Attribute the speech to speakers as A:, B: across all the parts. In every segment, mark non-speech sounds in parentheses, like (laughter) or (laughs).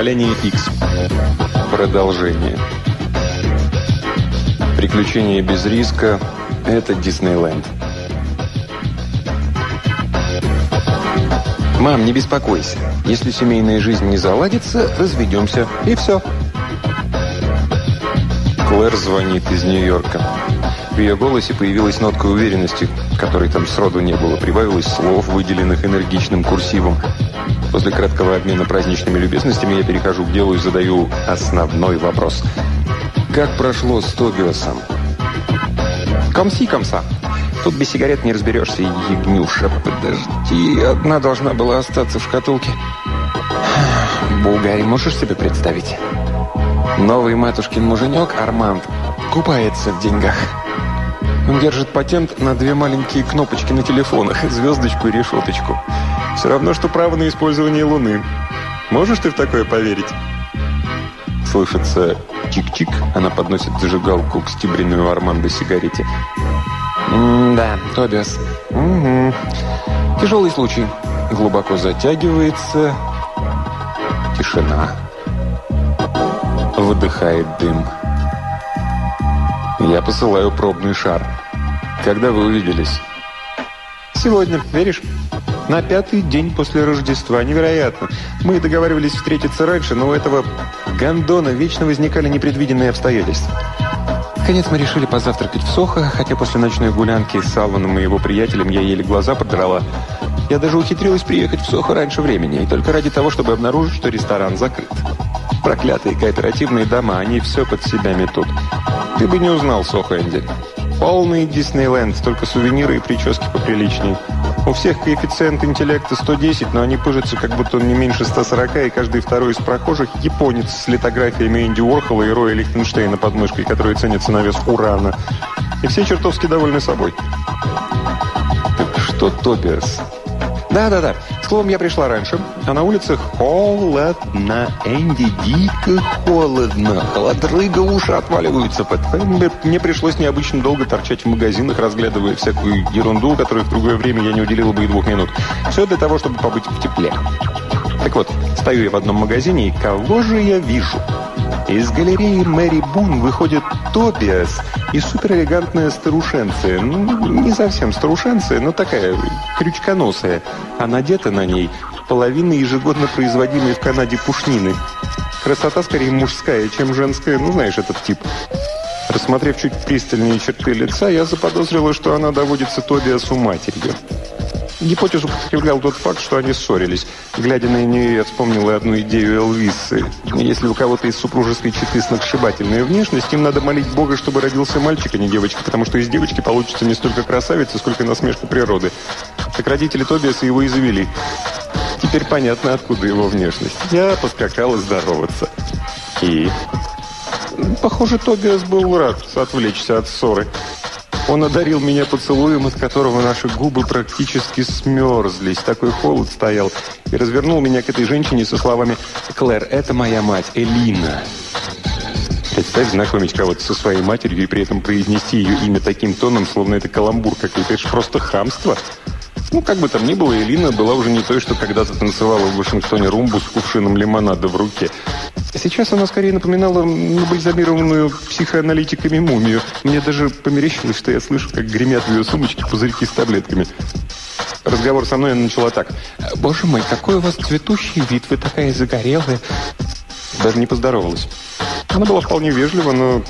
A: Поколение X. Продолжение. Приключения без риска – это Диснейленд. «Мам, не беспокойся. Если семейная жизнь не заладится, разведемся. И все». Клэр звонит из Нью-Йорка. В ее голосе появилась нотка уверенности, которой там сроду не было. Прибавилось слов, выделенных энергичным курсивом. После краткого обмена праздничными любезностями я перехожу к делу и задаю основной вопрос. Как прошло с Тобиасом? «Комси, комса!» Тут без сигарет не разберешься, Ягнюша. Подожди, одна должна была остаться в шкатулке. Булгарий, можешь себе представить? Новый матушкин муженек, Арманд, купается в деньгах. Он держит патент на две маленькие кнопочки на телефонах, звездочку и решеточку. Все равно, что право на использование Луны. Можешь ты в такое поверить? Слышится чик-чик, она подносит зажигалку к стибренной у Армандо сигарете. «Да, Тобиас. Угу. Тяжелый случай. Глубоко затягивается. Тишина. Выдыхает дым. Я посылаю пробный шар. Когда вы увиделись? Сегодня, веришь? На пятый день после Рождества. Невероятно. Мы договаривались встретиться раньше, но у этого гондона вечно возникали непредвиденные обстоятельства. Наконец мы решили позавтракать в Сохо, хотя после ночной гулянки с Алваном и его приятелем я еле глаза продрала. Я даже ухитрилась приехать в Сохо раньше времени, и только ради того, чтобы обнаружить, что ресторан закрыт. Проклятые кооперативные дома, они все под себя метут. Ты бы не узнал Сохо, Энди. Полный Диснейленд, только сувениры и прически поприличнее. У всех коэффициент интеллекта 110, но они пыжатся, как будто он не меньше 140, и каждый второй из прохожих – японец с литографиями Энди Уорхола и Роя Лихтенштейна под мышкой, которые ценятся на вес урана. И все чертовски довольны собой. Так что Тобиас? Да-да-да. Словом, я пришла раньше, а на улице холодно. Энди, дико холодно. Холодрыга уши отваливаются. Поэтому мне пришлось необычно долго торчать в магазинах, разглядывая всякую ерунду, которой в другое время я не уделила бы и двух минут. Все для того, чтобы побыть в тепле. Так вот, стою я в одном магазине, и кого же я вижу? Из галереи Мэри Бун выходит Тобиас и суперэлегантная старушенция. Ну, не совсем старушенция, но такая крючконосая. А надета на ней половина ежегодно производимой в Канаде пушнины. Красота скорее мужская, чем женская, ну, знаешь, этот тип. Рассмотрев чуть пристальнее черты лица, я заподозрила, что она доводится Тобиасу матерью. Гипотезу подкреплял тот факт, что они ссорились. Глядя на нее, я вспомнила одну идею Элвисы. Если у кого-то из супружеской четы сногсшибательная внешность, им надо молить Бога, чтобы родился мальчик, а не девочка, потому что из девочки получится не столько красавица, сколько насмешка природы. Так родители Тобиаса его и завели. Теперь понятно, откуда его внешность. Я поскакала здороваться. И... Похоже, Тобиас был рад отвлечься от ссоры. Он одарил меня поцелуем, от которого наши губы практически смерзлись. Такой холод стоял. И развернул меня к этой женщине со словами «Клэр, это моя мать, Элина». Представь знакомить кого-то со своей матерью и при этом произнести ее имя таким тоном, словно это каламбур какой-то. Это же просто хамство. Ну, как бы там ни было, Элина была уже не той, что когда-то танцевала в Вашингтоне румбу с кувшином лимонада в руке. Сейчас она скорее напоминала набальзамированную психоаналитиками мумию. Мне даже померещилось, что я слышу, как гремят в ее сумочке пузырьки с таблетками. Разговор со мной начала так. «Боже мой, какой у вас цветущий вид, вы такая загорелая». Даже не поздоровалась. Она была вполне вежлива, но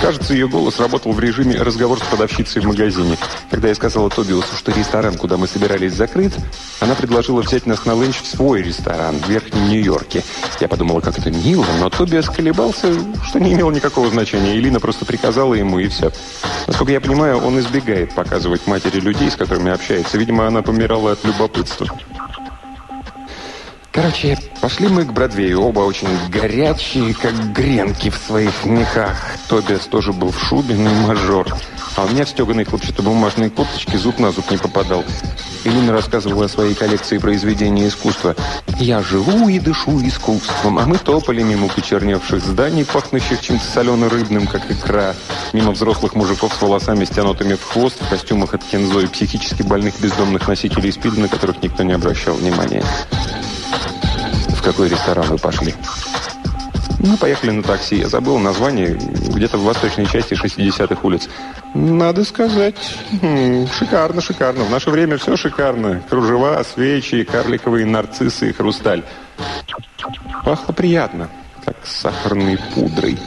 A: Кажется, ее голос работал в режиме разговор с продавщицей в магазине. Когда я сказала Тобиусу, что ресторан, куда мы собирались, закрыт, она предложила взять нас на ленч в свой ресторан в Верхнем Нью-Йорке. Я подумала, как это мило, но Тобиас колебался, что не имело никакого значения. Элина просто приказала ему, и все. Насколько я понимаю, он избегает показывать матери людей, с которыми общается. Видимо, она помирала от любопытства. Короче, пошли мы к Бродвею. Оба очень горячие, как гренки в своих мехах. Тобиас тоже был в шубе, и мажор. А у меня в стеганой хлопчатобумажной копточке зуб на зуб не попадал. Элина рассказывала о своей коллекции произведений искусства. «Я живу и дышу искусством, а мы топали мимо почерневших зданий, пахнущих чем-то солено-рыбным, как икра, мимо взрослых мужиков с волосами, стянутыми в хвост, в костюмах от кензо и психически больных бездомных носителей спида, на которых никто не обращал внимания». Какой ресторан вы пошли?» Мы поехали на такси. Я забыл название. Где-то в восточной части 60-х улиц. Надо сказать, шикарно, шикарно. В наше время все шикарно. Кружева, свечи, карликовые нарциссы и хрусталь. Пахло приятно, как сахарной пудрой.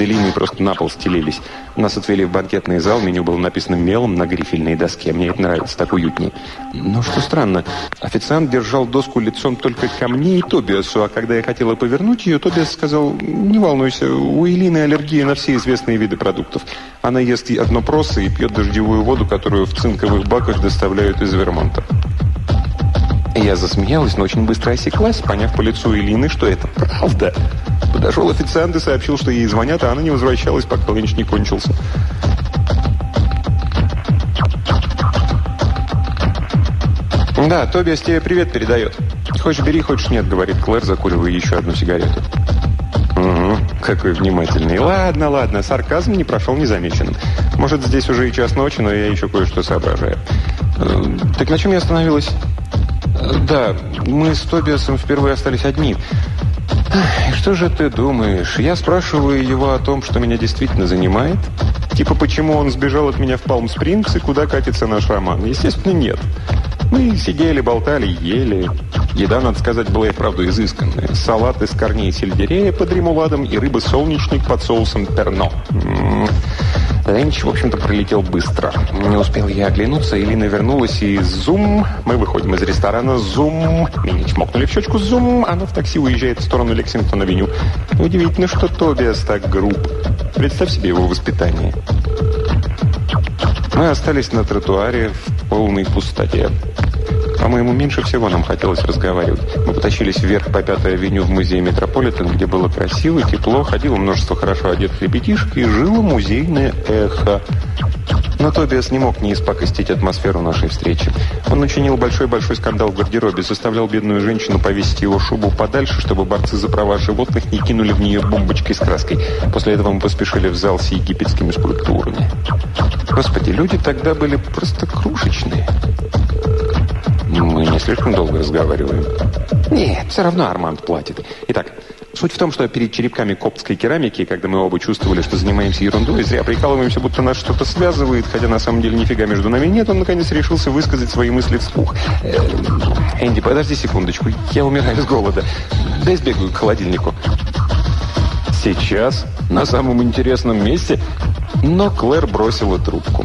A: Элиной просто на пол стелились. Нас отвели в банкетный зал, меню было написано мелом на грифельной доске. Мне это нравится, так уютнее. Но что странно, официант держал доску лицом только ко мне и Тобиасу, а когда я хотела повернуть ее, Тобиас сказал, не волнуйся, у Элины аллергия на все известные виды продуктов. Она ест одно просо и пьет дождевую воду, которую в цинковых баках доставляют из Вермонта. Я засмеялась, но очень быстро осеклась, поняв по лицу Элины, что это правда. Подошел официант и сообщил, что ей звонят, а она не возвращалась, пока ленч не кончился. «Да, Тобиас тебе привет передает. Хочешь бери, хочешь нет», — говорит Клэр, закуривая еще одну сигарету. «Угу, какой внимательный. Ладно, ладно, сарказм не прошел незамеченным. Может, здесь уже и час ночи, но я еще кое-что соображаю. Э, так на чем я остановилась?» «Да, мы с Тобиасом впервые остались одни. И что же ты думаешь? Я спрашиваю его о том, что меня действительно занимает. Типа, почему он сбежал от меня в Палм-Спрингс и куда катится наш роман? Естественно, нет. Мы сидели, болтали, ели. Еда, надо сказать, была и вправду изысканная. Салат из корней сельдерея под ремуладом и рыба-солнечник под соусом перно. Ленч, в общем-то, пролетел быстро. Не успел я оглянуться, Элина вернулась и зум. Мы выходим из ресторана, зум. Меня чмокнули в щечку, зум. Она в такси уезжает в сторону Лексингтона-авеню. Удивительно, что Тобиас так груб. Представь себе его воспитание. Мы остались на тротуаре в полной пустоте. По-моему, меньше всего нам хотелось разговаривать. Мы потащились вверх по Пятой авеню в музей Метрополитен, где было красиво, тепло, ходило множество хорошо одетых ребятишек и жило музейное эхо. Но Тобиас не мог не испакостить атмосферу нашей встречи. Он учинил большой-большой скандал в гардеробе, заставлял бедную женщину повесить его шубу подальше, чтобы борцы за права животных не кинули в нее бомбочкой с краской. После этого мы поспешили в зал с египетскими скульптурами. Господи, люди тогда были просто крошечные. Мы не слишком долго разговариваем. Нет, все равно Арманд платит. Итак, суть в том, что перед черепками коптской керамики, когда мы оба чувствовали, что занимаемся ерундой, зря прикалываемся, будто нас что-то связывает, хотя на самом деле нифига между нами нет, он наконец решился высказать свои мысли вслух. Э, Энди, подожди секундочку, я умираю с голода. Дай сбегаю к холодильнику. Сейчас? На самом интересном месте? Но Клэр бросила трубку.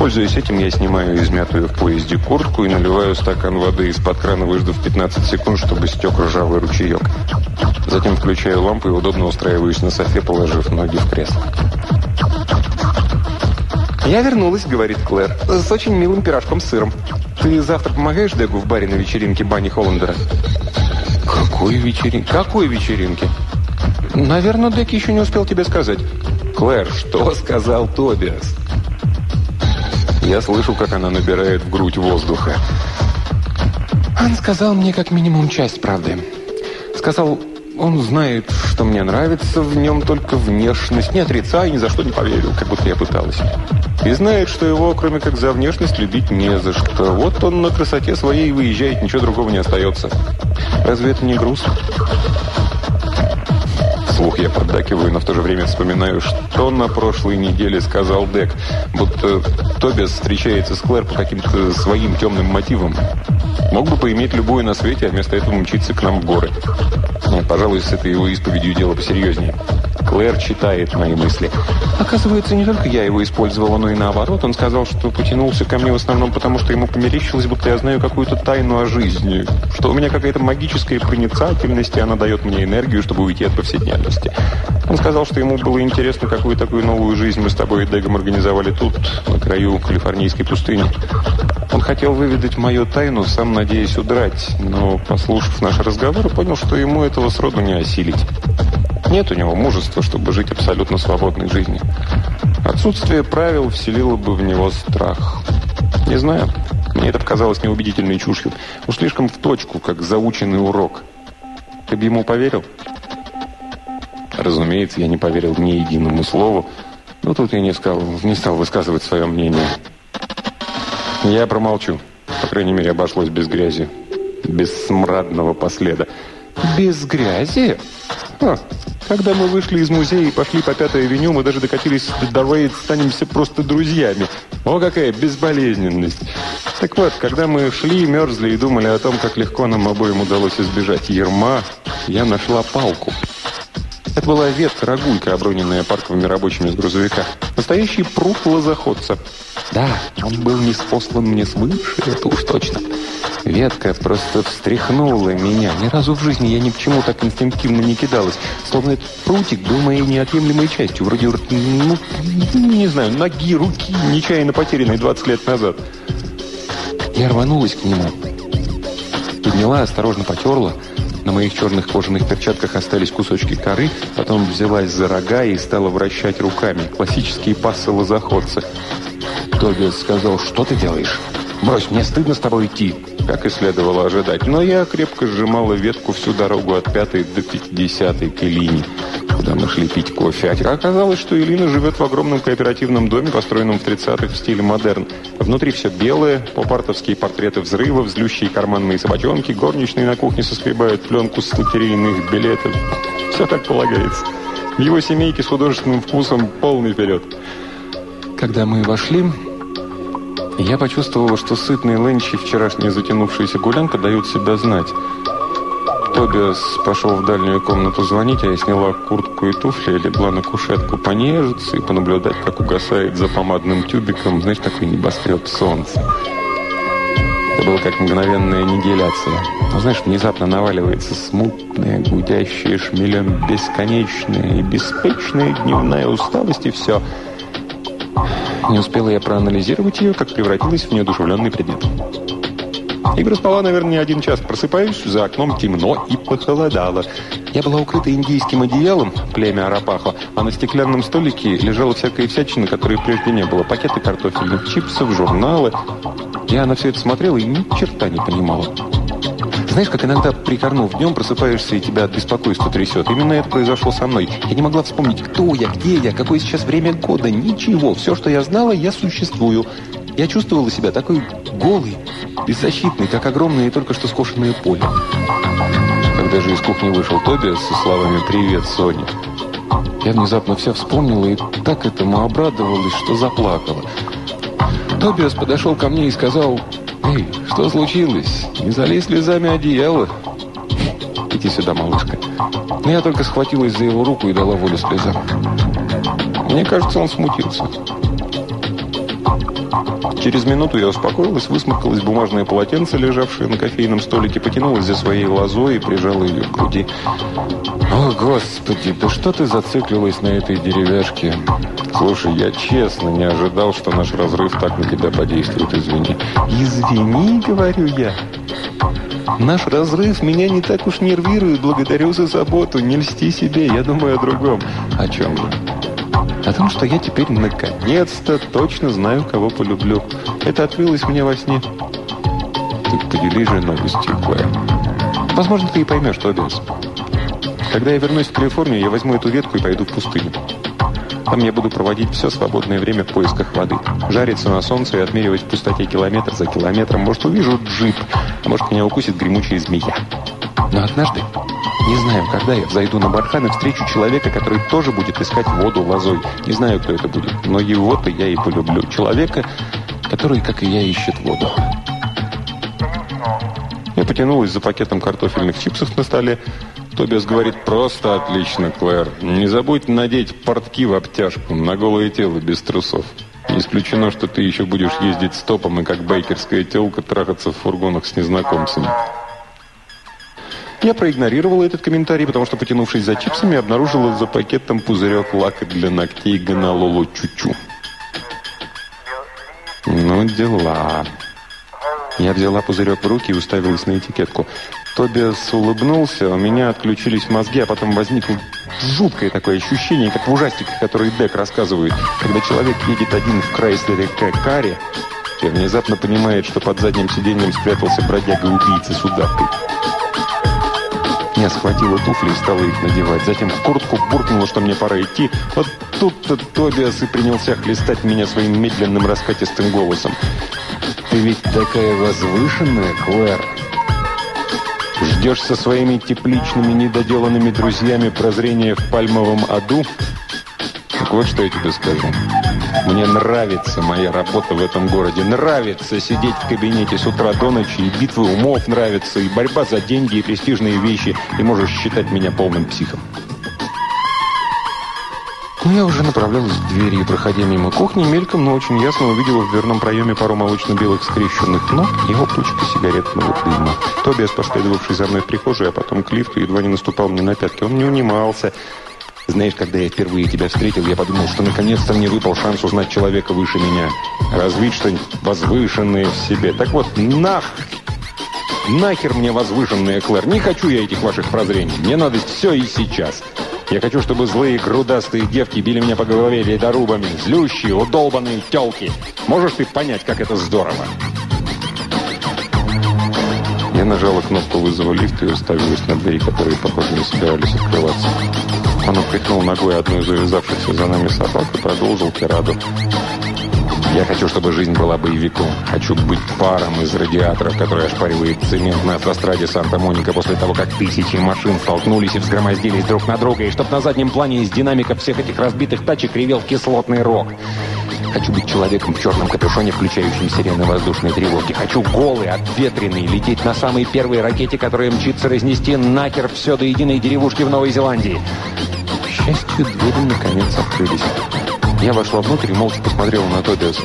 A: Пользуясь этим, я снимаю измятую в поезде куртку и наливаю стакан воды из-под крана, выждав 15 секунд, чтобы стек ржавый ручеек. Затем включаю лампу и удобно устраиваюсь на софе, положив ноги в кресло. «Я вернулась», — говорит Клэр, — «с очень милым пирожком с сыром. Ты завтра помогаешь Дегу в баре на вечеринке Бани Холландера?» «Какой вечеринке? Какой вечеринке?» «Наверное, Дек еще не успел тебе сказать». «Клэр, что сказал Тобиас?» Я слышу, как она набирает в грудь воздуха. Он сказал мне как минимум часть правды. Сказал, он знает, что мне нравится в нем только внешность. Не отрицаю, ни за что не поверил, как будто я пыталась. И знает, что его, кроме как за внешность, любить не за что. Вот он на красоте своей выезжает, ничего другого не остается. Разве это не грустно? Вслух я поддакиваю, но в то же время вспоминаю, что на прошлой неделе сказал Дек. Будто Тобиас встречается с Клэр по каким-то своим темным мотивам. Мог бы поиметь любую на свете, а вместо этого мчиться к нам в горы. Нет, пожалуй, с этой его исповедью дело посерьезнее. Клэр читает мои мысли. Оказывается, не только я его использовала, но и наоборот. Он сказал, что потянулся ко мне в основном потому, что ему померещилось, будто я знаю какую-то тайну о жизни. Что у меня какая-то магическая проницательность, и она дает мне энергию, чтобы уйти от повседневности. Он сказал, что ему было интересно, какую такую новую жизнь мы с тобой и Дегом организовали тут, на краю калифорнийской пустыни. Он хотел выведать мою тайну, сам надеясь удрать, но, послушав наш разговор, понял, что ему этого сроду не осилить. Нет у него мужества, чтобы жить абсолютно свободной жизнью. Отсутствие правил вселило бы в него страх. Не знаю, мне это показалось неубедительной чушью. Уж слишком в точку, как заученный урок. Ты бы ему поверил? Разумеется, я не поверил ни единому слову, но тут я не, сказал, не стал высказывать свое мнение. Я промолчу. По крайней мере, обошлось без грязи. без смрадного последа. «Без грязи?» а, Когда мы вышли из музея и пошли по Пятой авеню, мы даже докатились до Рейд, станемся просто друзьями. О, какая безболезненность! Так вот, когда мы шли, мерзли и думали о том, как легко нам обоим удалось избежать ерма, я нашла палку. Это была ветка рогулька, оброненная парковыми рабочими с грузовика. Настоящий пруд лозоходца. Да, он был не спослан мне свыше, это уж точно. Ветка просто встряхнула меня. Ни разу в жизни я ни к чему так инстинктивно не кидалась. Словно этот прутик был моей неотъемлемой частью. Вроде, ну, не знаю, ноги, руки, нечаянно потерянной 20 лет назад. Я рванулась к нему. Подняла, осторожно потерла. На моих черных кожаных перчатках остались кусочки коры, потом взялась за рога и стала вращать руками. Классические пассы лозоходца. Тобиас сказал, что ты делаешь? Брось, мне стыдно с тобой идти. Как и следовало ожидать. Но я крепко сжимала ветку всю дорогу от пятой до пятидесятой к Элине, куда мы шли пить кофе. А оказалось, что Элина живет в огромном кооперативном доме, построенном в 30-х в стиле модерн. Внутри все белое, попартовские портреты взрывов, злющие карманные собачонки, горничные на кухне соскребают пленку с лотерейных билетов. Все так полагается. В его семейке с художественным вкусом полный вперед. Когда мы вошли, я почувствовала, что сытные ленчи и вчерашняя затянувшаяся гулянка дают себя знать. Тобиас пошел в дальнюю комнату звонить, а я сняла куртку и туфли легла на кушетку понежиться и понаблюдать, как угасает за помадным тюбиком, знаешь, такой небоскреб солнца. Это было как мгновенная нигиляция. Но, знаешь, внезапно наваливается смутная, гудящая шмелем бесконечная и беспечная дневная усталость, и все – не успела я проанализировать ее, как превратилась в неодушевленный предмет. Игра спала, наверное, не один час. Просыпаюсь, за окном темно и похолодало. Я была укрыта индийским одеялом, племя Арапахо, а на стеклянном столике лежала всякая всячина, которой прежде не было. Пакеты картофельных чипсов, журналы. Я на все это смотрела и ни черта не понимала. Знаешь, как иногда, прикорнув днем, просыпаешься и тебя от беспокойства трясет? Именно это произошло со мной. Я не могла вспомнить, кто я, где я, какое сейчас время года. Ничего. Все, что я знала, я существую. Я чувствовала себя такой голый, беззащитный, как огромное и только что скошенное поле. Когда же из кухни вышел Тоби со словами «Привет, Соня», я внезапно все вспомнила и так этому обрадовалась, что заплакала. Тобиас подошел ко мне и сказал «Эй, что случилось? Не залей слезами одеяло!» «Иди сюда, малышка!» Но я только схватилась за его руку и дала волю слезам. Мне кажется, он смутился. Через минуту я успокоилась, высморкалась бумажное полотенце, лежавшее на кофейном столике, потянулась за своей лозой и прижала ее к груди. «О, Господи, да что ты зациклилась на этой деревяшке?» «Слушай, я честно не ожидал, что наш разрыв так на тебя подействует, извини». «Извини, — говорю я. Наш разрыв меня не так уж нервирует, благодарю за заботу, не льсти себе, я думаю о другом». «О чем же?» О том, что я теперь наконец-то точно знаю, кого полюблю. Это открылось мне во сне. Ты поделись же новостью, Клэр. Возможно, ты и поймешь, что без. Когда я вернусь в Калифорнию, я возьму эту ветку и пойду в пустыню. Там я буду проводить все свободное время в поисках воды. Жариться на солнце и отмеривать в пустоте километр за километром. Может, увижу джип, а может, меня укусит гремучая змея. Но однажды не знаю, когда я взойду на бархан и встречу человека, который тоже будет искать воду лозой. Не знаю, кто это будет, но его-то я и полюблю. Человека, который, как и я, ищет воду. Я потянулась за пакетом картофельных чипсов на столе. Тобиас говорит, просто отлично, Клэр. Не забудь надеть портки в обтяжку, на голое тело, без трусов. Не исключено, что ты еще будешь ездить стопом и как байкерская телка трахаться в фургонах с незнакомцами. Я проигнорировала этот комментарий, потому что, потянувшись за чипсами, обнаружила за пакетом пузырек лака для ногтей Гонололо Чучу. Ну, дела. Я взяла пузырек в руки и уставилась на этикетку. Тобиас улыбнулся, у меня отключились мозги, а потом возникло жуткое такое ощущение, как в ужастиках, которые Дек рассказывает, когда человек едет один в Крайслере Кэкаре и внезапно понимает, что под задним сиденьем спрятался бродяга-убийца с удавкой. Я схватила туфли и стала их надевать. Затем в куртку буркнула, что мне пора идти. Вот тут-то Тобиас и принялся хлестать меня своим медленным раскатистым голосом. «Ты ведь такая возвышенная, Клэр!» Ждешь со своими тепличными недоделанными друзьями прозрения в пальмовом аду? Так вот, что я тебе скажу. Мне нравится моя работа в этом городе. Нравится сидеть в кабинете с утра до ночи. И битвы умов нравятся, и борьба за деньги, и престижные вещи. И можешь считать меня полным психом. Но я уже направлялась к двери и, проходя мимо кухни, мельком, но очень ясно увидела в дверном проеме пару молочно-белых скрещенных ног и облачко сигаретного дыма. Тобиас, последовавший за мной в прихожую, а потом к лифту, едва не наступал мне на пятки. Он не унимался. Знаешь, когда я впервые тебя встретил, я подумал, что наконец-то мне выпал шанс узнать человека выше меня. Развить что-нибудь возвышенное в себе. Так вот, нах! Нахер мне возвышенная, Клэр. Не хочу я этих ваших прозрений. Мне надо все и сейчас. Я хочу, чтобы злые грудастые девки били меня по голове ледорубами, злющие, удолбанные телки. Можешь ты понять, как это здорово? Я нажала кнопку вызова лифта и уставилась на двери, которые, похоже, не собирались открываться. Он упрекнул ногой одну из увязавшихся за нами собак и продолжил тираду. Я хочу, чтобы жизнь была боевиком. Хочу быть паром из радиаторов, который ошпаривает цемент на автостраде Санта-Моника после того, как тысячи машин столкнулись и взгромоздились друг на друга, и чтоб на заднем плане из динамиков всех этих разбитых тачек ревел кислотный рок. Хочу быть человеком в черном капюшоне, включающим сирены воздушной тревоги. Хочу голый, обветренный, лететь на самой первой ракете, которая мчится разнести нахер все до единой деревушки в Новой Зеландии. К счастью, двери наконец открылись. Я вошла внутрь и молча посмотрела на Тобиаса.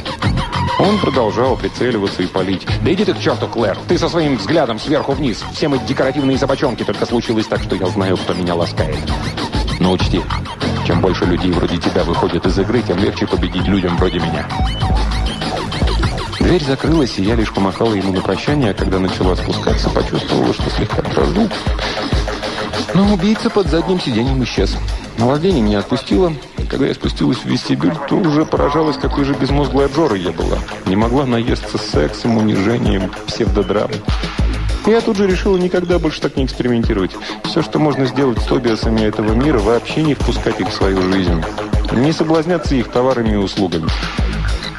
A: Он продолжал прицеливаться и палить. «Да иди ты к черту, Клэр! Ты со своим взглядом сверху вниз! Все мы декоративные собачонки, только случилось так, что я знаю, кто меня ласкает. Но учти, чем больше людей вроде тебя выходят из игры, тем легче победить людям вроде меня». Дверь закрылась, и я лишь помахала ему на прощание, а когда начала спускаться, почувствовала, что слегка дрожу. Но убийца под задним сиденьем исчез. Наваждение меня отпустило. Когда я спустилась в вестибюль, то уже поражалась, какой же безмозглой обжорой я была. Не могла наесться сексом, унижением, псевдодрамой. Я тут же решила никогда больше так не экспериментировать. Все, что можно сделать с тобиасами этого мира, вообще не впускать их в свою жизнь. Не соблазняться их товарами и услугами.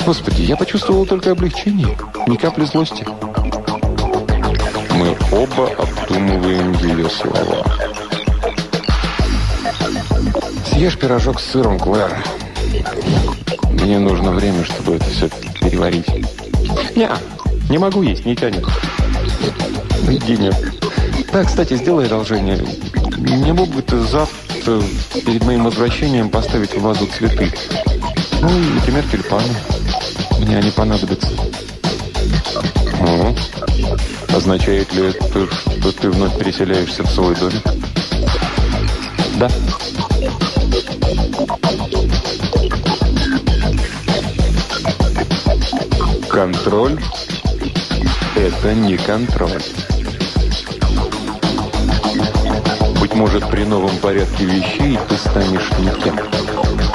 A: Господи, я почувствовал только облегчение, ни капли злости. Мы оба обдумываем ее слова. Съешь пирожок с сыром, Клэр. Мне нужно время, чтобы это все переварить. Не, не могу есть, не тянет. Иди нет. Да, кстати, сделай одолжение. Не мог бы ты завтра перед моим возвращением поставить в вазу цветы? Ну, например, тюльпаны. Мне они понадобятся. Угу. Означает ли это, что ты вновь переселяешься в свой домик? Да. Контроль – это не контроль. Быть может, при новом порядке вещей ты станешь никем. Если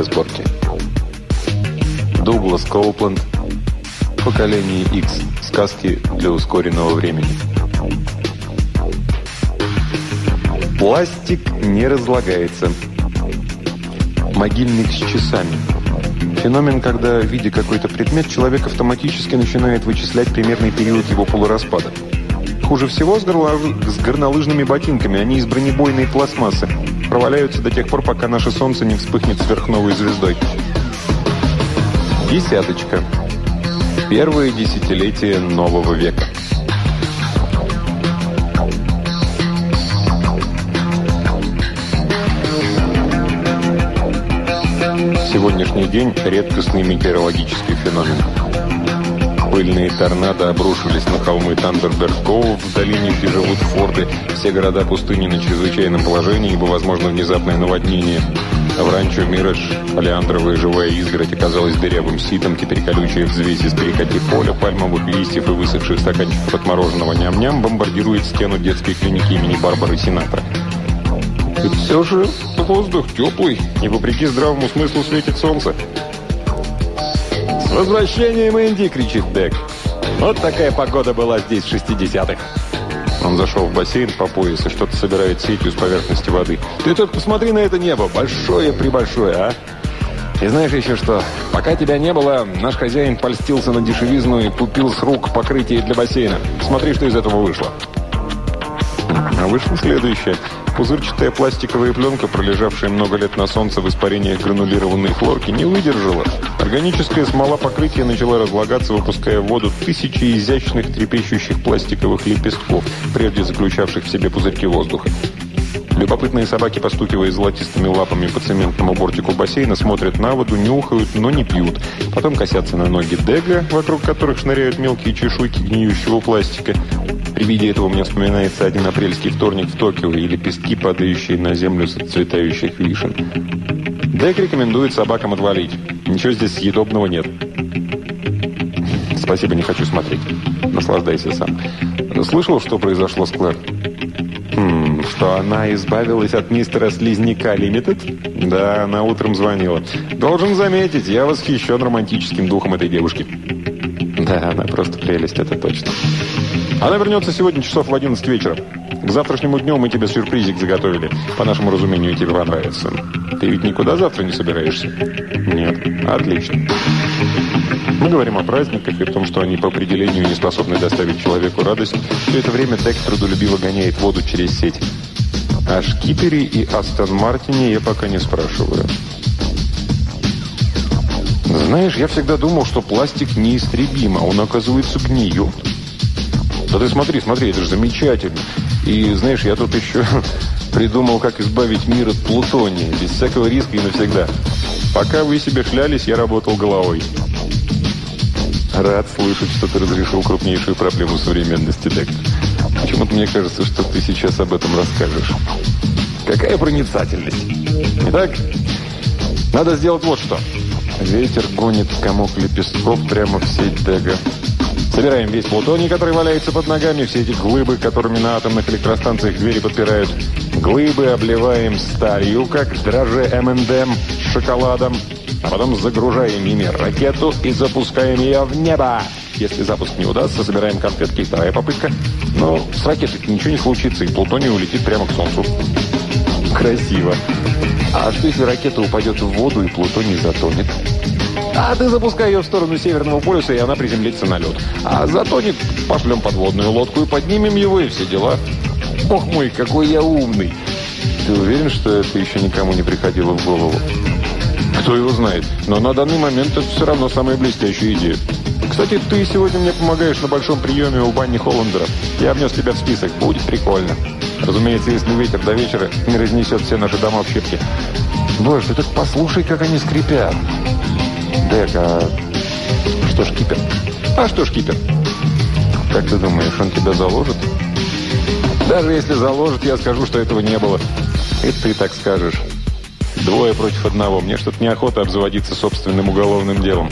A: для сборки». Дуглас Коупленд «Поколение X. Сказки для ускоренного времени». Пластик не разлагается. Могильник с часами. Феномен, когда, видя какой-то предмет, человек автоматически начинает вычислять примерный период его полураспада. Хуже всего с, горло... с горнолыжными ботинками. Они из бронебойной пластмассы. Проваляются до тех пор, пока наше солнце не вспыхнет сверхновой звездой. Десяточка. Первое десятилетие нового века. Сегодняшний день – редкостный метеорологический феномен. Пыльные торнадо обрушились на холмы Тандерберг-Коу в долине, где живут форты. Все города пустыни на чрезвычайном положении, ибо возможно внезапное наводнение. В ранчо Мираж олеандровая живая изгородь оказалась дырявым ситом, теперь колючая взвесь из перекати поля, пальмовых листьев и высохших стаканчиков отмороженного ням-ням бомбардирует стену детской клиники имени Барбары Синатра. И все же воздух теплый, и вопреки здравому смыслу светит солнце. «Возвращение Мэнди!» — кричит Дек. «Вот такая погода была здесь в 60-х!» Он зашел в бассейн по пояс и что-то собирает сетью с поверхности воды. «Ты только посмотри на это небо! Большое-пребольшое, а!» И знаешь еще что? Пока тебя не было, наш хозяин польстился на дешевизну и купил с рук покрытие для бассейна. Смотри, что из этого вышло. А вышло следующее. Пузырчатая пластиковая пленка, пролежавшая много лет на солнце в испарениях гранулированной хлорки, не выдержала. Органическая смола покрытия начала разлагаться, выпуская в воду тысячи изящных трепещущих пластиковых лепестков, прежде заключавших в себе пузырьки воздуха. Любопытные собаки, постукивая золотистыми лапами по цементному бортику бассейна, смотрят на воду, нюхают, но не пьют. Потом косятся на ноги Дега, вокруг которых шныряют мелкие чешуйки гниющего пластика. При виде этого мне вспоминается один апрельский вторник в Токио и лепестки, падающие на землю с отцветающих вишен. Дег рекомендует собакам отвалить. Ничего здесь съедобного нет. Спасибо, не хочу смотреть. Наслаждайся сам. Слышал, что произошло с Клэр? Хм, что она избавилась от мистера Слизняка Лимитед? Да, она утром звонила. Должен заметить, я восхищен романтическим духом этой девушки. Да, она просто прелесть, это точно. Она вернется сегодня часов в 11 вечера. К завтрашнему дню мы тебе сюрпризик заготовили. По нашему разумению, тебе понравится. Ты ведь никуда завтра не собираешься? Нет. Отлично. Мы говорим о праздниках и о том, что они по определению не способны доставить человеку радость. Все это время Дек трудолюбиво гоняет воду через сеть. О шкипере и Астон Мартине я пока не спрашиваю. Знаешь, я всегда думал, что пластик неистребим, а он, оказывается, гниет. Да ты смотри, смотри, это же замечательно. И, знаешь, я тут еще (laughs) придумал, как избавить мир от плутония, без всякого риска и навсегда. Пока вы себе шлялись, я работал головой. Рад слышать, что ты разрешил крупнейшую проблему современности, Дек. Почему-то мне кажется, что ты сейчас об этом расскажешь. Какая проницательность. Итак, надо сделать вот что. Ветер гонит комок лепестков прямо в сеть Дега. Собираем весь плутоний, который валяется под ногами, все эти глыбы, которыми на атомных электростанциях двери подпирают. Глыбы обливаем сталью, как дроже МНДМ шоколадом а потом загружаем ими ракету и запускаем ее в небо. Если запуск не удастся, собираем конфетки, вторая попытка. Но с ракетой ничего не случится, и плутоний улетит прямо к Солнцу. Красиво. А что если ракета упадет в воду, и плутоний затонет? А ты запускай ее в сторону Северного полюса, и она приземлится на лед. А затонет, пошлем подводную лодку и поднимем его, и все дела. Ох мой, какой я умный. Ты уверен, что это еще никому не приходило в голову? Кто его знает. Но на данный момент это все равно самая блестящая идея. Кстати, ты сегодня мне помогаешь на большом приеме у Банни Холландера. Я внес тебя в список. Будет прикольно. Разумеется, если ветер до вечера не разнесет все наши дома в щепки. Боже, ты только послушай, как они скрипят. Дек, а что ж кипер? А что ж кипер? Как ты думаешь, он тебя заложит? Даже если заложит, я скажу, что этого не было. И ты так скажешь. Двое против одного. Мне что-то неохота обзаводиться собственным уголовным делом.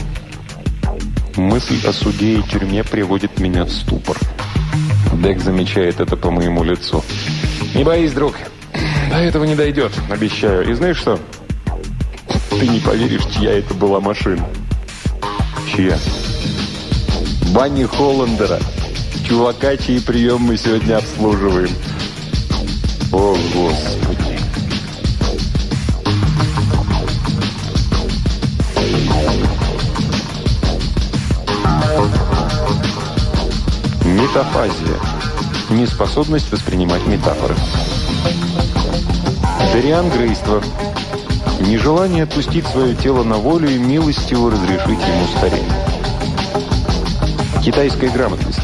A: Мысль о суде и тюрьме приводит меня в ступор. Дек замечает это по моему лицу. «Не боись, друг. До этого не дойдет, обещаю. И знаешь что? Ты не поверишь, чья это была машина». «Чья?» «Банни Холландера. Чувака, чей прием мы сегодня обслуживаем». «О, Господи!» Метафазия. Неспособность воспринимать метафоры. Дариан Грейство. Нежелание отпустить свое тело на волю и милостиво разрешить ему стареть. Китайская грамотность.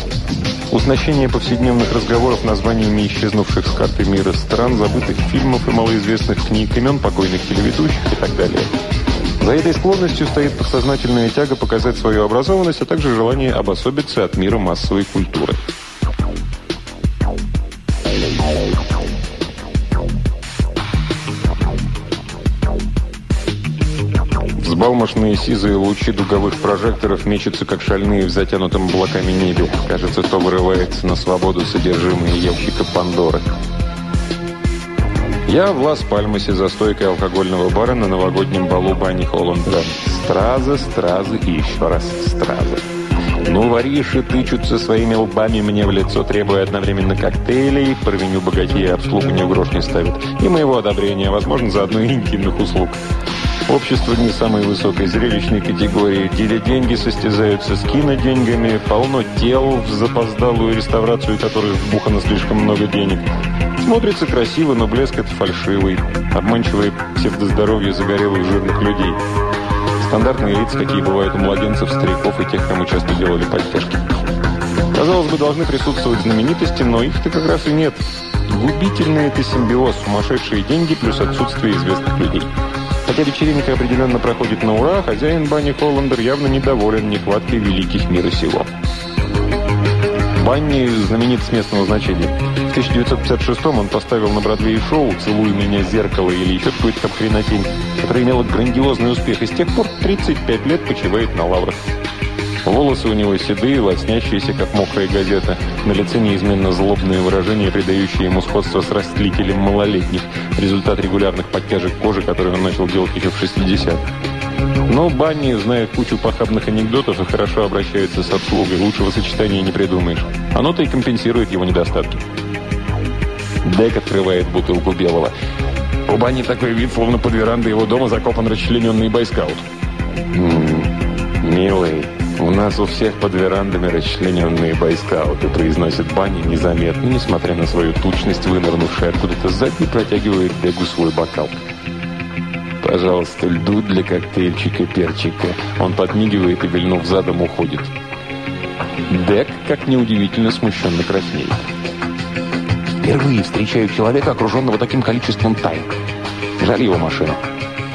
A: Уснащение повседневных разговоров названиями исчезнувших с карты мира стран, забытых фильмов и малоизвестных книг, имен покойных телеведущих и так далее. За этой склонностью стоит подсознательная тяга показать свою образованность, а также желание обособиться от мира массовой культуры. Взбалмошные сизые лучи дуговых прожекторов мечутся, как шальные в затянутом облаками небе. Кажется, то вырывается на свободу содержимое ящика Пандоры. Я в Лас-Пальмасе за стойкой алкогольного бара на новогоднем балу бани Холландера. Стразы, стразы и еще раз стразы. Ну, вориши тычутся своими лбами мне в лицо, требуя одновременно коктейлей, про меню богатея обслугу ни в грош не ставит, и моего одобрения, возможно, заодно и интимных услуг. Общество не самой высокой зрелищной категории. Делят деньги, состязаются с киноденьгами, полно тел, в запоздалую реставрацию которых вбухано слишком много денег. Смотрится красиво, но блеск это фальшивый, обманчивое псевдоздоровье загорелых жирных людей. Стандартные лица, какие бывают у младенцев, стариков и тех, кому часто делали подтяжки. Казалось бы, должны присутствовать знаменитости, но их-то как раз и нет. Губительный это симбиоз, сумасшедшие деньги плюс отсутствие известных людей. Хотя вечеринка определенно проходит на ура, хозяин бани Холландер явно недоволен нехваткой великих мира сего. Банни знаменит с местного значения. В 1956-м он поставил на Бродвее шоу «Целуй меня, зеркало» или еще какую-то там хренотень, которое имело грандиозный успех и с тех пор 35 лет почивает на лаврах. Волосы у него седые, лоснящиеся, как мокрая газета. На лице неизменно злобные выражения, придающие ему сходство с растлителем малолетних. Результат регулярных подтяжек кожи, которые он начал делать еще в 60 Но Банни знает кучу похабных анекдотов и хорошо обращается с обслугой. Лучшего сочетания не придумаешь. Оно-то и компенсирует его недостатки. Дек открывает бутылку белого. У Банни такой вид, словно под верандой его дома закопан расчлененный бойскаут. «М -м, «Милый, у нас у всех под верандами расчлененные бойскауты, произносит Банни незаметно, несмотря на свою тучность, вынырнувшая откуда-то сзади, протягивает Дегу свой бокал. «Пожалуйста, льду для коктейльчика перчика». Он подмигивает и, вильнув задом, уходит. Дег, как неудивительно, смущенно краснеет. Впервые встречаю человека, окруженного таким количеством тайн. Жаль его машину.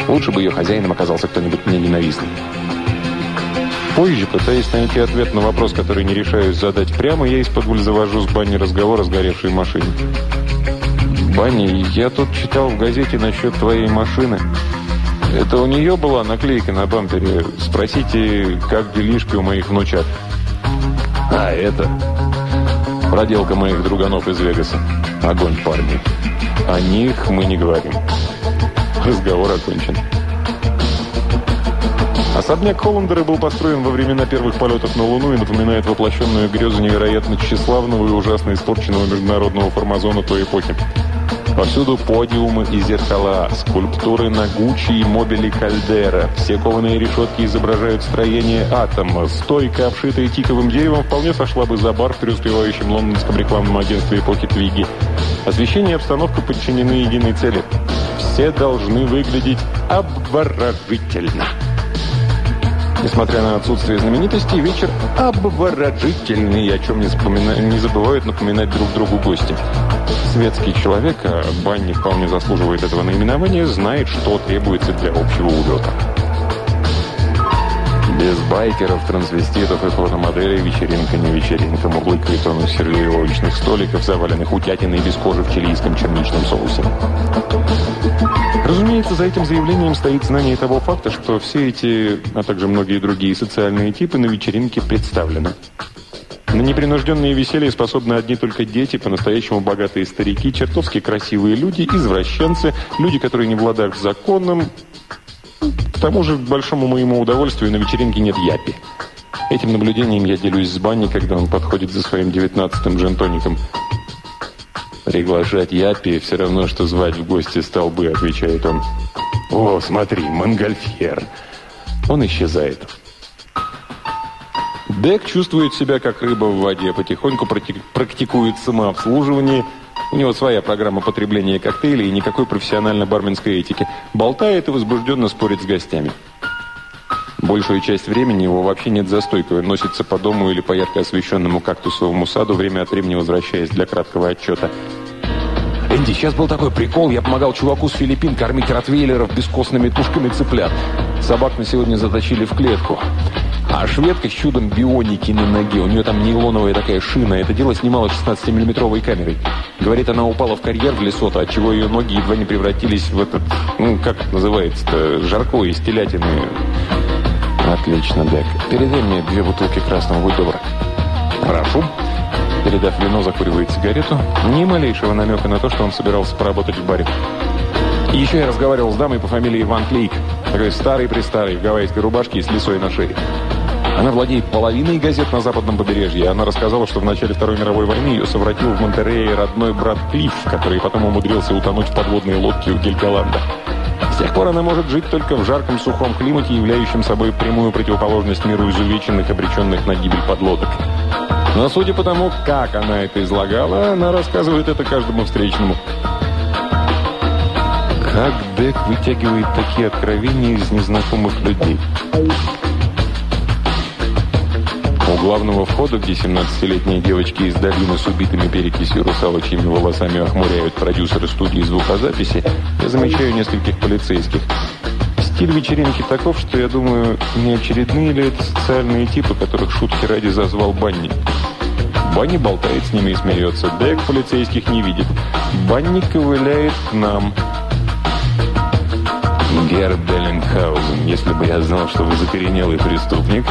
A: Лучше бы ее хозяином оказался кто-нибудь мне ненавистный. Позже, пытаясь найти ответ на вопрос, который не решаюсь задать прямо, я из-под завожу с Банни разговор о сгоревшей машине. «Банни, я тут читал в газете насчет твоей машины. Это у нее была наклейка на бампере. Спросите, как делишки у моих внучат». «А, это...» «Проделка моих друганов из Вегаса. Огонь, парни. О них мы не говорим. Разговор окончен». Особняк Холландера был построен во времена первых полетов на Луну и напоминает воплощенную грезу невероятно тщеславного и ужасно испорченного международного формазона той эпохи. Повсюду подиумы и зеркала, скульптуры на Гуччи и мобили Кальдера. Все кованые решетки изображают строение атома. Стойка, обшитая тиковым деревом, вполне сошла бы за бар в преуспевающем лондонском рекламном агентстве эпохи Твиги. Освещение и обстановка подчинены единой цели. Все должны выглядеть обворожительно. Несмотря на отсутствие знаменитостей, вечер обворожительный, о чем не, не забывают напоминать друг другу гости. Светский человек, а Банни вполне заслуживает этого наименования, знает, что требуется для общего улета. Без байкеров, трансвеститов и фотомоделей вечеринка не вечеринка. Мурлыкает он у сервировочных столиков, заваленных утятиной без кожи в чилийском черничном соусе. Разумеется, за этим заявлением стоит знание того факта, что все эти, а также многие другие социальные типы на вечеринке представлены. На непринужденные веселья способны одни только дети, по-настоящему богатые старики, чертовски красивые люди, извращенцы, люди, которые не в ладах с законом, к тому же, к большому моему удовольствию, на вечеринке нет япи. Этим наблюдением я делюсь с Банни, когда он подходит за своим девятнадцатым джентоником. «Приглашать япи все равно, что звать в гости столбы», — отвечает он. «О, смотри, монгольфьер!» Он исчезает. Дек чувствует себя как рыба в воде, потихоньку практикует самообслуживание — у него своя программа потребления коктейлей и никакой профессионально-барменской этики. Болтает и возбужденно спорит с гостями. Большую часть времени его вообще нет за стойкой. Он носится по дому или по ярко освещенному кактусовому саду, время от времени возвращаясь для краткого отчета. «Энди, сейчас был такой прикол. Я помогал чуваку с Филиппин кормить ротвейлеров бескостными тушками цыплят. Собак на сегодня заточили в клетку. А шведка с чудом бионики на ноге. У нее там нейлоновая такая шина. Это дело снимала 16-миллиметровой камерой. Говорит, она упала в карьер в Лесото, отчего ее ноги едва не превратились в этот, ну, как называется-то, жарко из телятины. Отлично, Дек. Передай мне две бутылки красного, будь добр. Прошу. Передав вино, закуривает сигарету. Ни малейшего намека на то, что он собирался поработать в баре. Еще я разговаривал с дамой по фамилии Ван Клейк. Такой старый-престарый, в гавайской рубашке и с лисой на шее. Она владеет половиной газет на западном побережье. Она рассказала, что в начале Второй мировой войны ее совратил в Монтерее родной брат Клифф, который потом умудрился утонуть в подводной лодке у Гельголанда. С тех пор она может жить только в жарком сухом климате, являющем собой прямую противоположность миру изувеченных, обреченных на гибель подлодок. Но судя по тому, как она это излагала, она рассказывает это каждому встречному. Как Дек вытягивает такие откровения из незнакомых людей? У главного входа, где 17-летние девочки из долины с убитыми перекисью русалочьими волосами охмуряют продюсеры студии звукозаписи, я замечаю нескольких полицейских. Стиль вечеринки таков, что я думаю, не очередные ли это социальные типы, которых шутки ради зазвал Банни. Банни болтает с ними и смеется. Дек полицейских не видит. Банни ковыляет к нам. Герр Беллингхаузен, если бы я знал, что вы закоренелый преступник,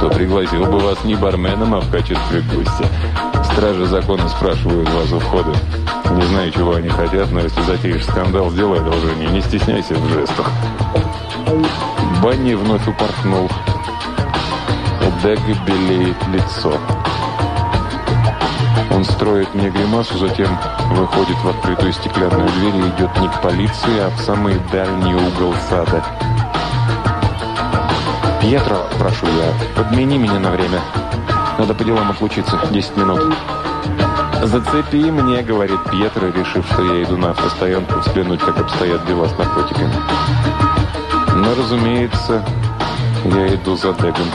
A: то пригласил бы вас не барменом, а в качестве гостя. Стражи закона спрашивают вас у входа. Не знаю, чего они хотят, но если затеешь скандал, сделай одолжение, не стесняйся в жестах. Банни вновь упорхнул. У Дега белеет лицо. Он строит мне гримасу, затем выходит в открытую стеклянную дверь и идет не к полиции, а в самый дальний угол сада. «Пьетро, прошу я, подмени меня на время. Надо по делам отлучиться. Десять минут». «Зацепи мне», — говорит Пьетро, решив, что я иду на автостоянку взглянуть, как обстоят дела с наркотиками. Но, разумеется, я иду за Дегом.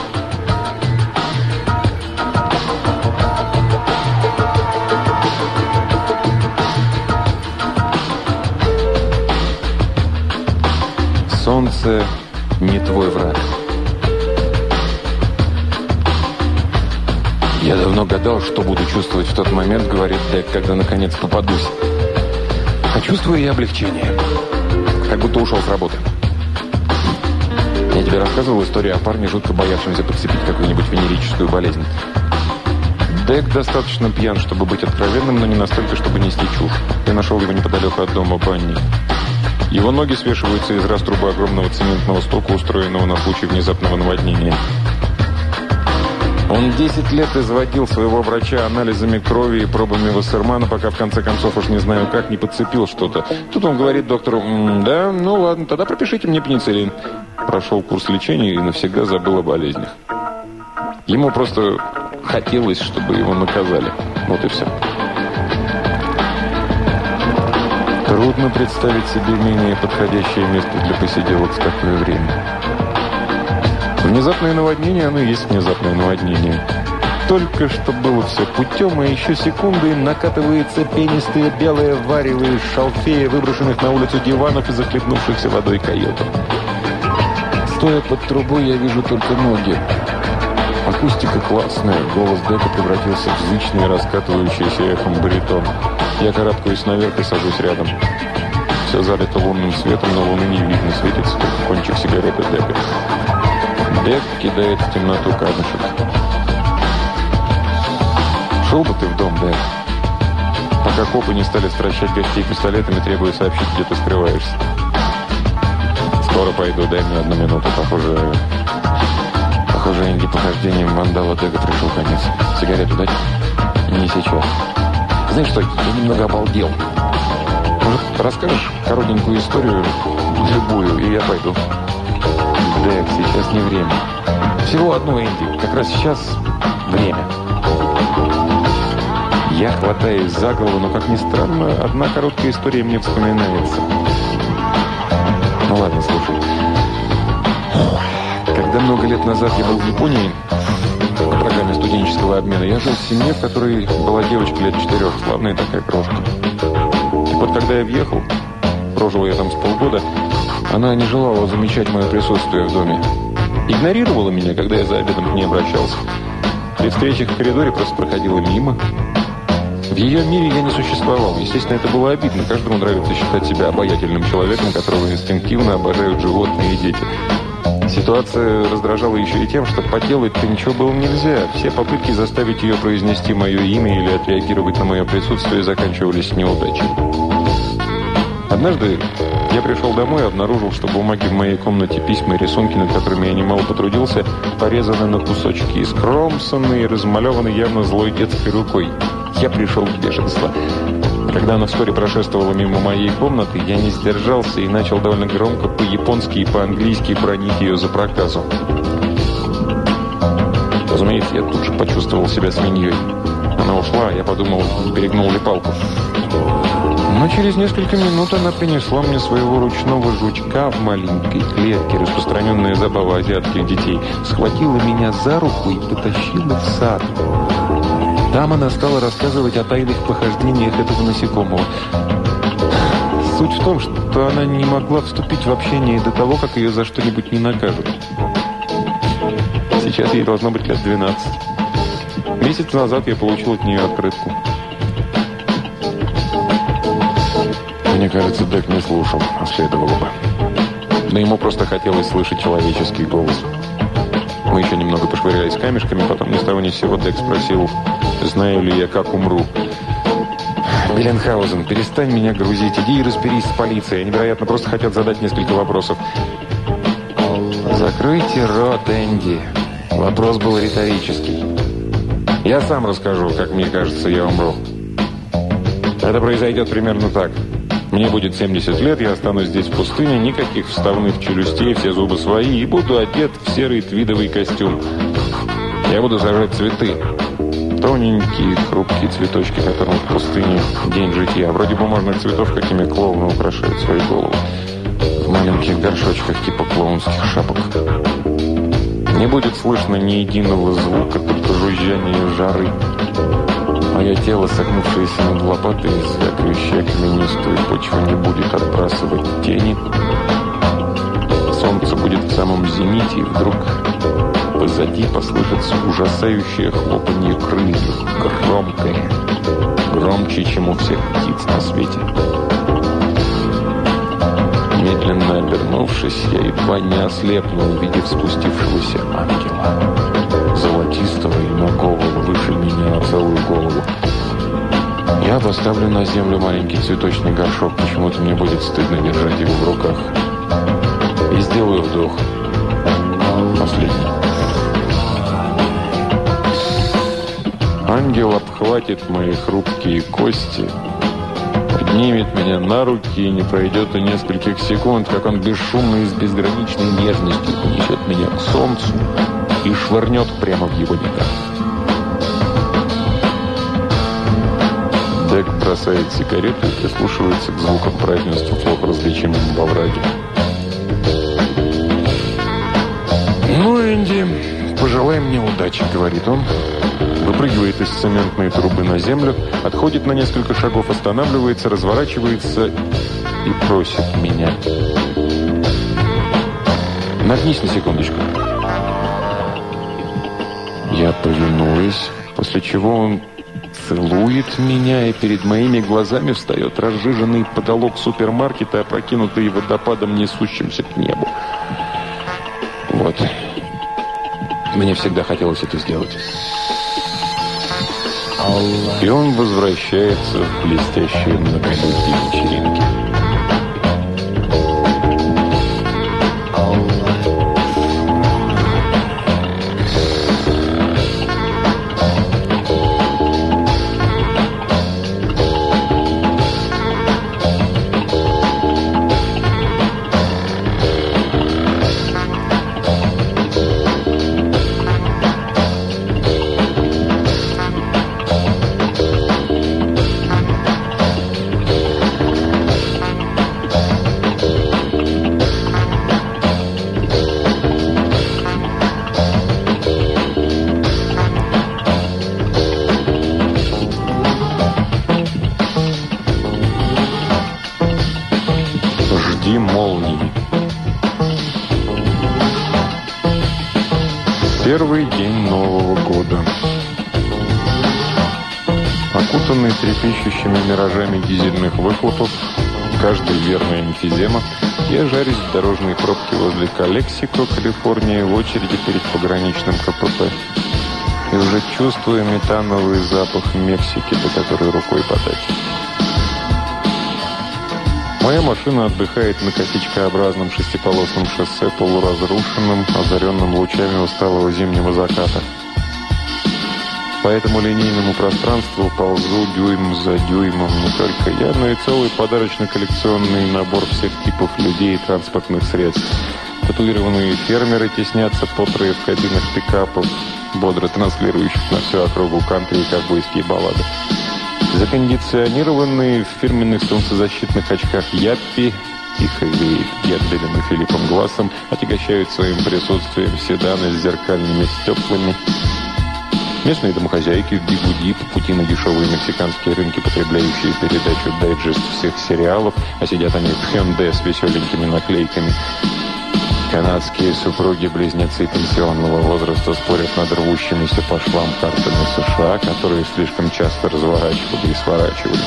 A: Солнце не твой враг. «Я давно гадал, что буду чувствовать в тот момент», — говорит Дек, когда наконец попадусь. «А чувствую я облегчение. Как будто ушел с работы». Я тебе рассказывал историю о парне, жутко боявшемся подцепить какую-нибудь венерическую болезнь. Дек достаточно пьян, чтобы быть откровенным, но не настолько, чтобы нести чушь. Я нашел его неподалеку от дома Банни. Его ноги свешиваются из раструбы огромного цементного стока, устроенного на случай внезапного наводнения. Он 10 лет изводил своего врача анализами крови и пробами Вассермана, пока в конце концов уж не знаю как, не подцепил что-то. Тут он говорит доктору, да, ну ладно, тогда пропишите мне пенициллин. Прошел курс лечения и навсегда забыл о болезнях. Ему просто хотелось, чтобы его наказали. Вот и все. Трудно представить себе менее подходящее место для посиделок в такое время. Внезапное наводнение, оно и есть внезапное наводнение. Только что было все путем, а еще секунды накатывается пенистые белые варево из шалфея, выброшенных на улицу диванов и захлебнувшихся водой койотов. Стоя под трубой, я вижу только ноги. Акустика классная, голос Дека превратился в зычный, раскатывающийся эхом баритон. Я карабкаюсь наверх и сажусь рядом. Все залито лунным светом, но луны не видно, светится только кончик сигареты Дека. Бег кидает в темноту камешек. Шел бы ты в дом, Бег. Пока копы не стали стращать гостей пистолетами, требуя сообщить, где ты скрываешься. Скоро пойду, дай мне одну минуту. Похоже, похоже, инди похождением вандала Дега пришел конец. Сигарету дать? Не сейчас. Знаешь что, я немного обалдел. Может, расскажешь коротенькую историю, любую, и я пойду. Дэк, сейчас не время. Всего одно, Энди. Как раз сейчас время. Я хватаюсь за голову, но, как ни странно, одна короткая история мне вспоминается. Ну ладно, слушай. Когда много лет назад я был в Японии, в программе студенческого обмена, я жил в семье, в которой была девочка лет четырех, славная такая крошка. И вот когда я въехал, прожил я там с полгода, она не желала замечать мое присутствие в доме. Игнорировала меня, когда я за обедом к ней обращался. При встречах в коридоре просто проходила мимо. В ее мире я не существовал. Естественно, это было обидно. Каждому нравится считать себя обаятельным человеком, которого инстинктивно обожают животные и дети. Ситуация раздражала еще и тем, что поделать-то ничего было нельзя. Все попытки заставить ее произнести мое имя или отреагировать на мое присутствие заканчивались неудачей. Однажды я пришел домой и обнаружил, что бумаги в моей комнате, письма и рисунки, над которыми я немало потрудился, порезаны на кусочки и скромсаны и размалеваны явно злой детской рукой. Я пришел в бешенство. Когда она вскоре прошествовала мимо моей комнаты, я не сдержался и начал довольно громко по-японски и по-английски бронить ее за проказу. Разумеется, я тут же почувствовал себя свиньей. Она ушла, а я подумал, перегнул ли палку. Но через несколько минут она принесла мне своего ручного жучка в маленькой клетке, распространенная забава азиатских детей, схватила меня за руку и потащила в сад. Там она стала рассказывать о тайных похождениях этого насекомого. Суть в том, что она не могла вступить в общение до того, как ее за что-нибудь не накажут. Сейчас ей должно быть лет 12. Месяц назад я получил от нее открытку. Мне кажется, Дек не слушал, а следовало бы. Но ему просто хотелось слышать человеческий голос. Мы еще немного пошвырялись камешками, потом ни с того ни с сего Дек спросил, знаю ли я, как умру. Беленхаузен, перестань меня грузить, иди и разберись с полицией. Они, вероятно, просто хотят задать несколько вопросов. Закройте рот, Энди. Вопрос был риторический. Я сам расскажу, как мне кажется, я умру. Это произойдет примерно так. Мне будет 70 лет, я останусь здесь в пустыне, никаких вставных челюстей, все зубы свои, и буду одет в серый твидовый костюм. Я буду сажать цветы. Тоненькие, хрупкие цветочки, которым в пустыне день житья. Вроде бумажных цветов, какими клоуны украшают свои головы. В маленьких горшочках типа клоунских шапок. Не будет слышно ни единого звука, только жужжание жары. Мое тело, согнувшееся над лопатой, звякающее каменистую почву, не будет отбрасывать тени. Солнце будет в самом зените, и вдруг позади послышится ужасающее хлопанье крыльев, громкое, громче, чем у всех птиц на свете. Медленно обернувшись, я едва не ослепнул, увидев спустившегося ангела. Золотистого и на голову, выше меня на целую голову. Я поставлю на землю маленький цветочный горшок, почему-то мне будет стыдно держать его в руках. И сделаю вдох. Последний. Ангел обхватит мои хрупкие кости, поднимет меня на руки, и не пройдет и нескольких секунд, как он бесшумно и с безграничной нежностью понесет меня к солнцу и швырнет прямо в его недра. Дек бросает сигарету и прислушивается к звукам празднества, плохо различимым во враге. «Ну, Энди, пожелай мне удачи», — говорит он, выпрыгивает из цементной трубы на землю, отходит на несколько шагов, останавливается, разворачивается и просит меня. Нагнись на секундочку. Я повинуюсь, после чего он целует меня, и перед моими глазами встает разжиженный потолок супермаркета, опрокинутый водопадом, несущимся к небу. Вот. Мне всегда хотелось это сделать. И он возвращается в блестящие многолюдие вечеринки. Трепещущими миражами дизельных выхлопов, каждый верная эмфизема, я жарюсь в дорожной пробке возле Калексико, Калифорния, в очереди перед пограничным КПП. И уже чувствую метановый запах Мексики, до которой рукой подать. Моя машина отдыхает на косичкообразном шестиполосном шоссе, полуразрушенном, озаренном лучами усталого зимнего заката. По этому линейному пространству ползу дюйм за дюймом не только я, но и целый подарочно-коллекционный набор всех типов людей и транспортных средств. Татуированные фермеры теснятся по трое в кабинах пикапов, бодро транслирующих на всю округу кантри и ковбойские баллады. Закондиционированные в фирменных солнцезащитных очках Яппи, тихо веет Гербелем и Филиппом Глассом, отягощают своим присутствием седаны с зеркальными стеклами. Местные домохозяйки в бигуди по пути на дешевые мексиканские рынки, потребляющие передачу дайджест всех сериалов, а сидят они в Hyundai с веселенькими наклейками – Канадские супруги-близнецы пенсионного возраста спорят над рвущимися по швам картами США, которые слишком часто разворачивали и сворачивались.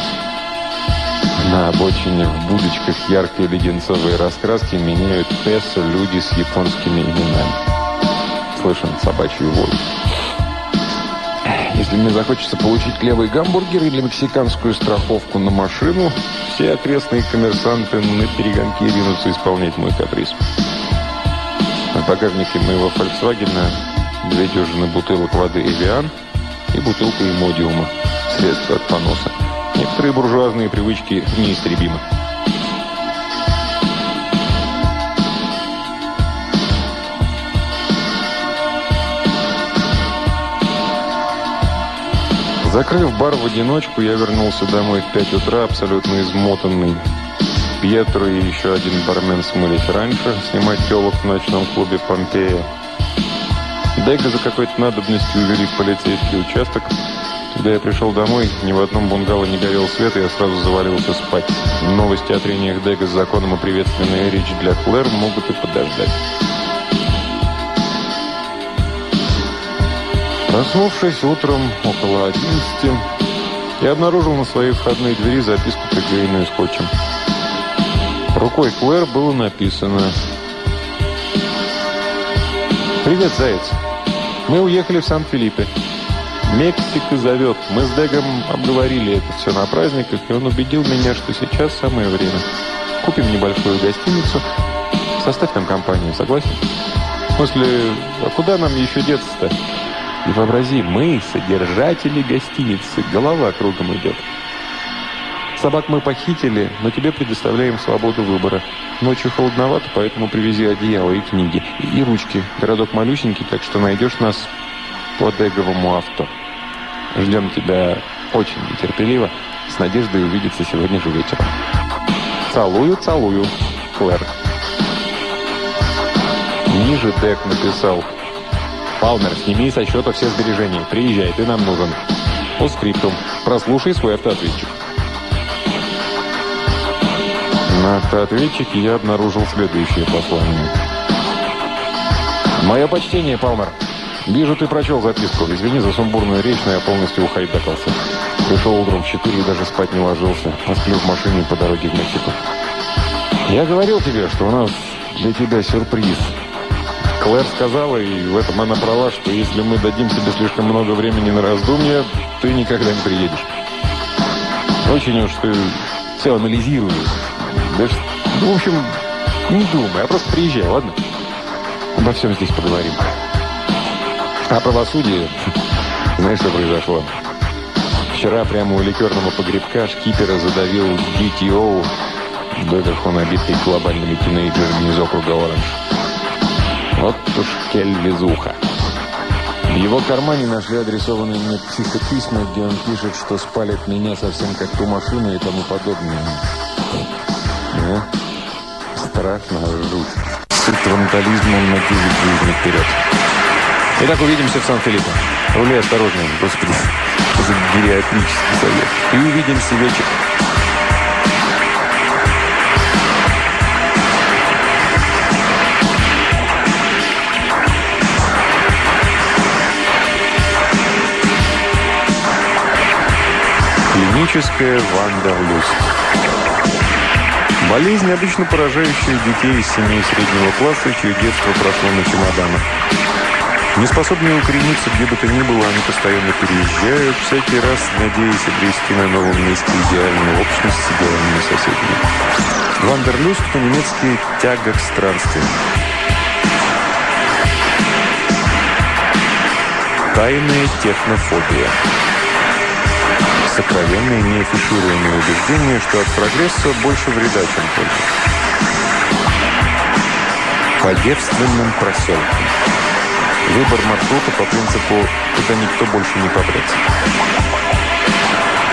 A: На обочине в будочках яркой леденцовой раскраски меняют песо люди с японскими именами. Слышен собачий вой. Если мне захочется получить левый гамбургер или мексиканскую страховку на машину, все окрестные коммерсанты на перегонки ринутся исполнять мой каприз. В багажнике моего «Фольксвагена» две дюжины бутылок воды «Эвиан» и бутылка «Имодиума» средства от поноса. Некоторые буржуазные привычки неистребимы. Закрыв бар в одиночку, я вернулся домой в 5 утра, абсолютно измотанный. Пьетро и еще один бармен смылись раньше снимать телок в ночном клубе «Помпея». Дега за какой-то надобностью увели в полицейский участок. Когда я пришел домой, ни в одном бунгало не горел свет, и я сразу завалился спать. Новости о трениях Дега с законом и приветственная речь для Клэр могут и подождать. Проснувшись утром около 11, я обнаружил на своей входной двери записку, приклеенную скотчем. Рукой Клэр было написано «Привет, Заяц. Мы уехали в Сан-Филиппе. Мексика зовет. Мы с Дегом обговорили это все на праздниках, и он убедил меня, что сейчас самое время. Купим небольшую гостиницу. Составь нам компанию, согласен? В смысле, а куда нам еще деться-то? И вообрази, мы содержатели гостиницы. Голова кругом идет. Собак мы похитили, но тебе предоставляем свободу выбора. Ночью холодновато, поэтому привези одеяло и книги. И, ручки. Городок малюсенький, так что найдешь нас по деговому авто. Ждем тебя очень нетерпеливо. С надеждой увидеться сегодня же вечером. Целую, целую, Клэр. Ниже Дек написал. Палмер, сними со счета все сбережения. Приезжай, ты нам нужен. По скриптум. Прослушай свой автоответчик. На автоответчике я обнаружил следующее послание. «Мое почтение, Палмер. Вижу, ты прочел записку. Извини за сумбурную речь, но я полностью ухайдакался. Пришел утром в 4 и даже спать не ложился. Посплю в машине по дороге в Мексику. Я говорил тебе, что у нас для тебя сюрприз. Клэр сказала, и в этом она права, что если мы дадим тебе слишком много времени на раздумья, ты никогда не приедешь. Очень уж ты все анализируешь. Даже, ну, в общем, не думай, а просто приезжай, ладно? Обо всем здесь поговорим. А правосудие... Знаешь, что произошло? Вчера прямо у ликерного погребка шкипера задавил GTO, доверху набитый глобальными тинейджерами из округа Оранж. Вот уж кель везуха. В его кармане нашли адресованные мне психописьма, где он пишет, что спалит меня совсем как ту машину и тому подобное. Да? Страшно, жуть. С инструментализмом на 9 жизней вперед. Итак, увидимся в Сан-Филиппе. Рули осторожно, господи. За гериатрический совет. И увидимся вечером. Клиническая вандерлюст. Болезнь, обычно поражающая детей из семей среднего класса, чье детство прошло на чемоданах. Неспособные укорениться где бы то ни было, они постоянно переезжают, всякий раз надеясь обрести на новом месте идеальную общность с идеальными соседями. Вандерлюст по-немецки «тяга к странствиям». Тайная технофобия. Сокровенное, неафишируемое убеждение, что от прогресса больше вреда, чем пользы. По девственным проселкам. Выбор маршрута по принципу «куда никто больше не попрется».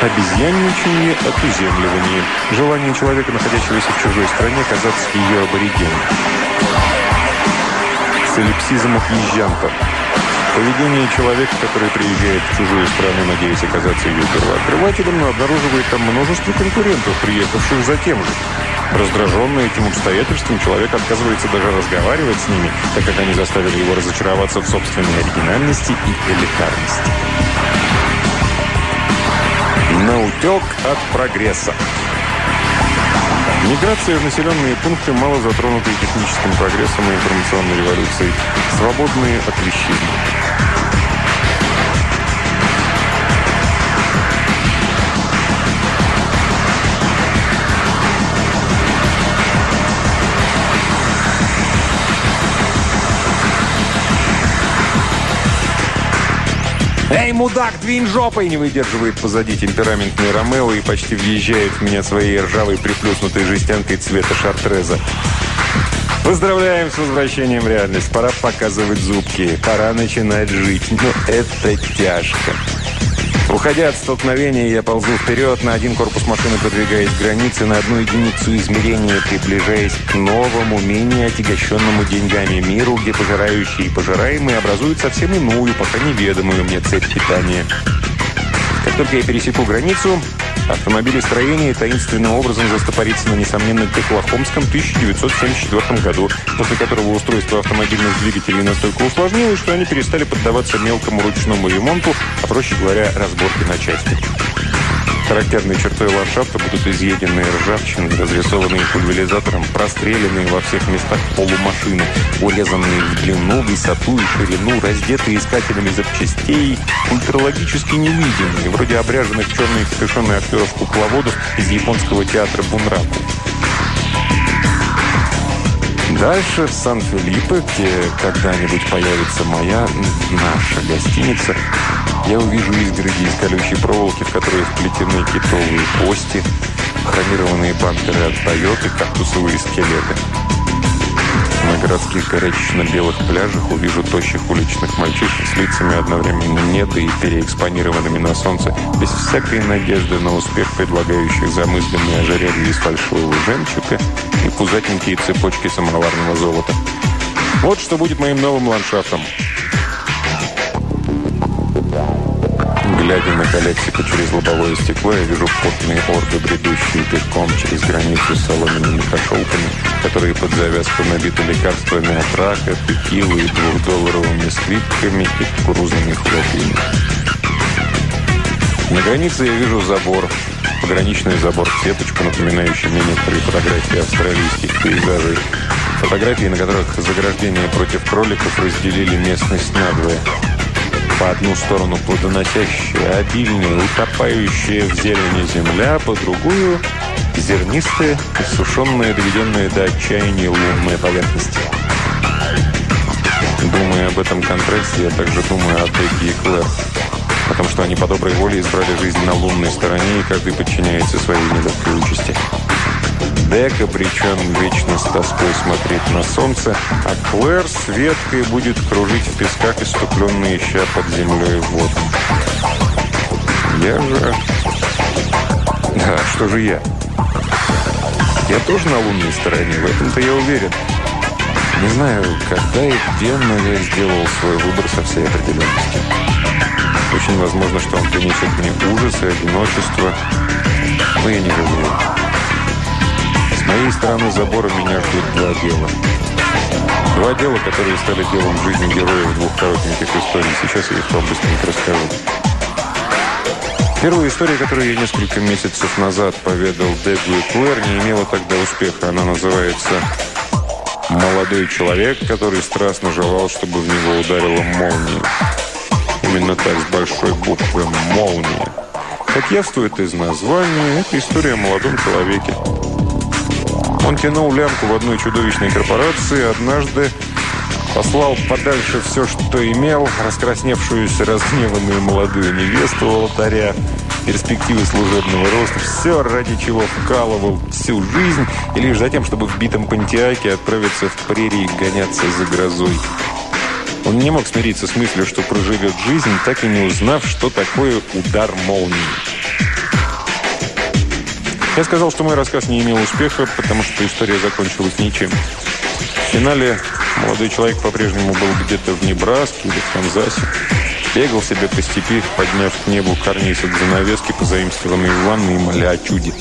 A: Обезьянничание, отуземливание. Желание человека, находящегося в чужой стране, казаться ее аборигеном. Солипсизм отъезжанта. Поведение человека, который приезжает в чужую страну, надеясь оказаться ее первооткрывателем, но обнаруживает там множество конкурентов, приехавших за тем же. Раздраженный этим обстоятельством, человек отказывается даже разговаривать с ними, так как они заставили его разочароваться в собственной оригинальности и элитарности. Наутек от прогресса. Миграция в населенные пункты, мало затронутые техническим прогрессом и информационной революцией, свободные от вещизма. «Эй, мудак, двинь жопой!» не выдерживает позади темпераментный Ромео и почти въезжает в меня своей ржавой приплюснутой жестянкой цвета шартреза. Поздравляем с возвращением в реальность. Пора показывать зубки. Пора начинать жить. Но это тяжко. Уходя от столкновения, я ползу вперед, на один корпус машины продвигаясь к границе, на одну единицу измерения приближаясь к новому, менее отягощенному деньгами миру, где пожирающие и пожираемые образуют совсем иную, пока неведомую мне цепь питания. Как только я пересеку границу, Автомобилестроение таинственным образом застопорится на несомненно Теклахомском 1974 году, после которого устройство автомобильных двигателей настолько усложнилось, что они перестали поддаваться мелкому ручному ремонту, а проще говоря, разборке на части. Характерной чертой ландшафта будут изъеденные ржавчины, разрисованные пульверизатором, простреленные во всех местах полумашины, урезанные в длину, высоту и ширину, раздетые искателями запчастей, ультралогически невидимые, вроде обряженных черные капюшоны актеров-кукловодов из японского театра Бунраку. Дальше в Сан-Филиппе, где когда-нибудь появится моя, наша гостиница, я увижу изгороди из колючей проволоки, в которые вплетены китовые кости, хромированные бамперы от Тойоты, кактусовые скелеты. На городских горячечно-белых пляжах увижу тощих уличных мальчишек с лицами одновременно неда и переэкспонированными на солнце, без всякой надежды на успех, предлагающих замызганные ожерелья из фальшивого жемчуга и пузатенькие цепочки самоварного золота. Вот что будет моим новым ландшафтом. Глядя на коллектику через лобовое стекло, я вижу потные орды, бредущие пешком через границу с соломенными кошелками, которые под завязку набиты лекарствами от рака, текилы и двухдолларовыми скрипками и кукурузными хлопьями. На границе я вижу забор, пограничный забор в сеточку, напоминающий мне некоторые фотографии австралийских пейзажей. Фотографии, на которых заграждение против кроликов разделили местность надвое. По одну сторону плодоносящая, обильная, утопающая в зелени земля, по другую – зернистая, иссушенная, доведенная до отчаяния лунная поверхность. Думая об этом контрасте, я также думаю о Тедди и Клэр. О том, что они по доброй воле избрали жизнь на лунной стороне, и каждый подчиняется своей нелегкой участи. Дека причем вечно с тоской смотреть на солнце, а Клэр с веткой будет кружить в песках, иступленно ища под землей воду. Я же... Да, что же я? Я тоже на лунной стороне, в этом-то я уверен. Не знаю, когда и где, но я сделал свой выбор со всей определенностью. Очень возможно, что он принесет мне ужас и одиночество, но я не жалею моей стороны забора меня ждут два дела. Два дела, которые стали делом жизни героев двух коротеньких историй. Сейчас я их вам быстренько расскажу. Первая история, которую я несколько месяцев назад поведал Дегу Клэр, не имела тогда успеха. Она называется «Молодой человек, который страстно желал, чтобы в него ударила молния». Именно так, с большой буквы «Молния». Как явствует из названия, это история о молодом человеке. Он тянул лямку в одной чудовищной корпорации, однажды Послал подальше все, что имел, раскрасневшуюся, разгневанную молодую невесту алтаря, перспективы служебного роста, все, ради чего вкалывал всю жизнь, и лишь за тем, чтобы в битом Пантиаке отправиться в прерии гоняться за грозой. Он не мог смириться с мыслью, что проживет жизнь, так и не узнав, что такое удар молнии. Я сказал, что мой рассказ не имел успеха, потому что история закончилась ничем. В финале Молодой человек по-прежнему был где-то в Небраске или в Канзасе. Бегал себе по степи, подняв к небу карниз от занавески, позаимствованной в ванной, и моля о чуде.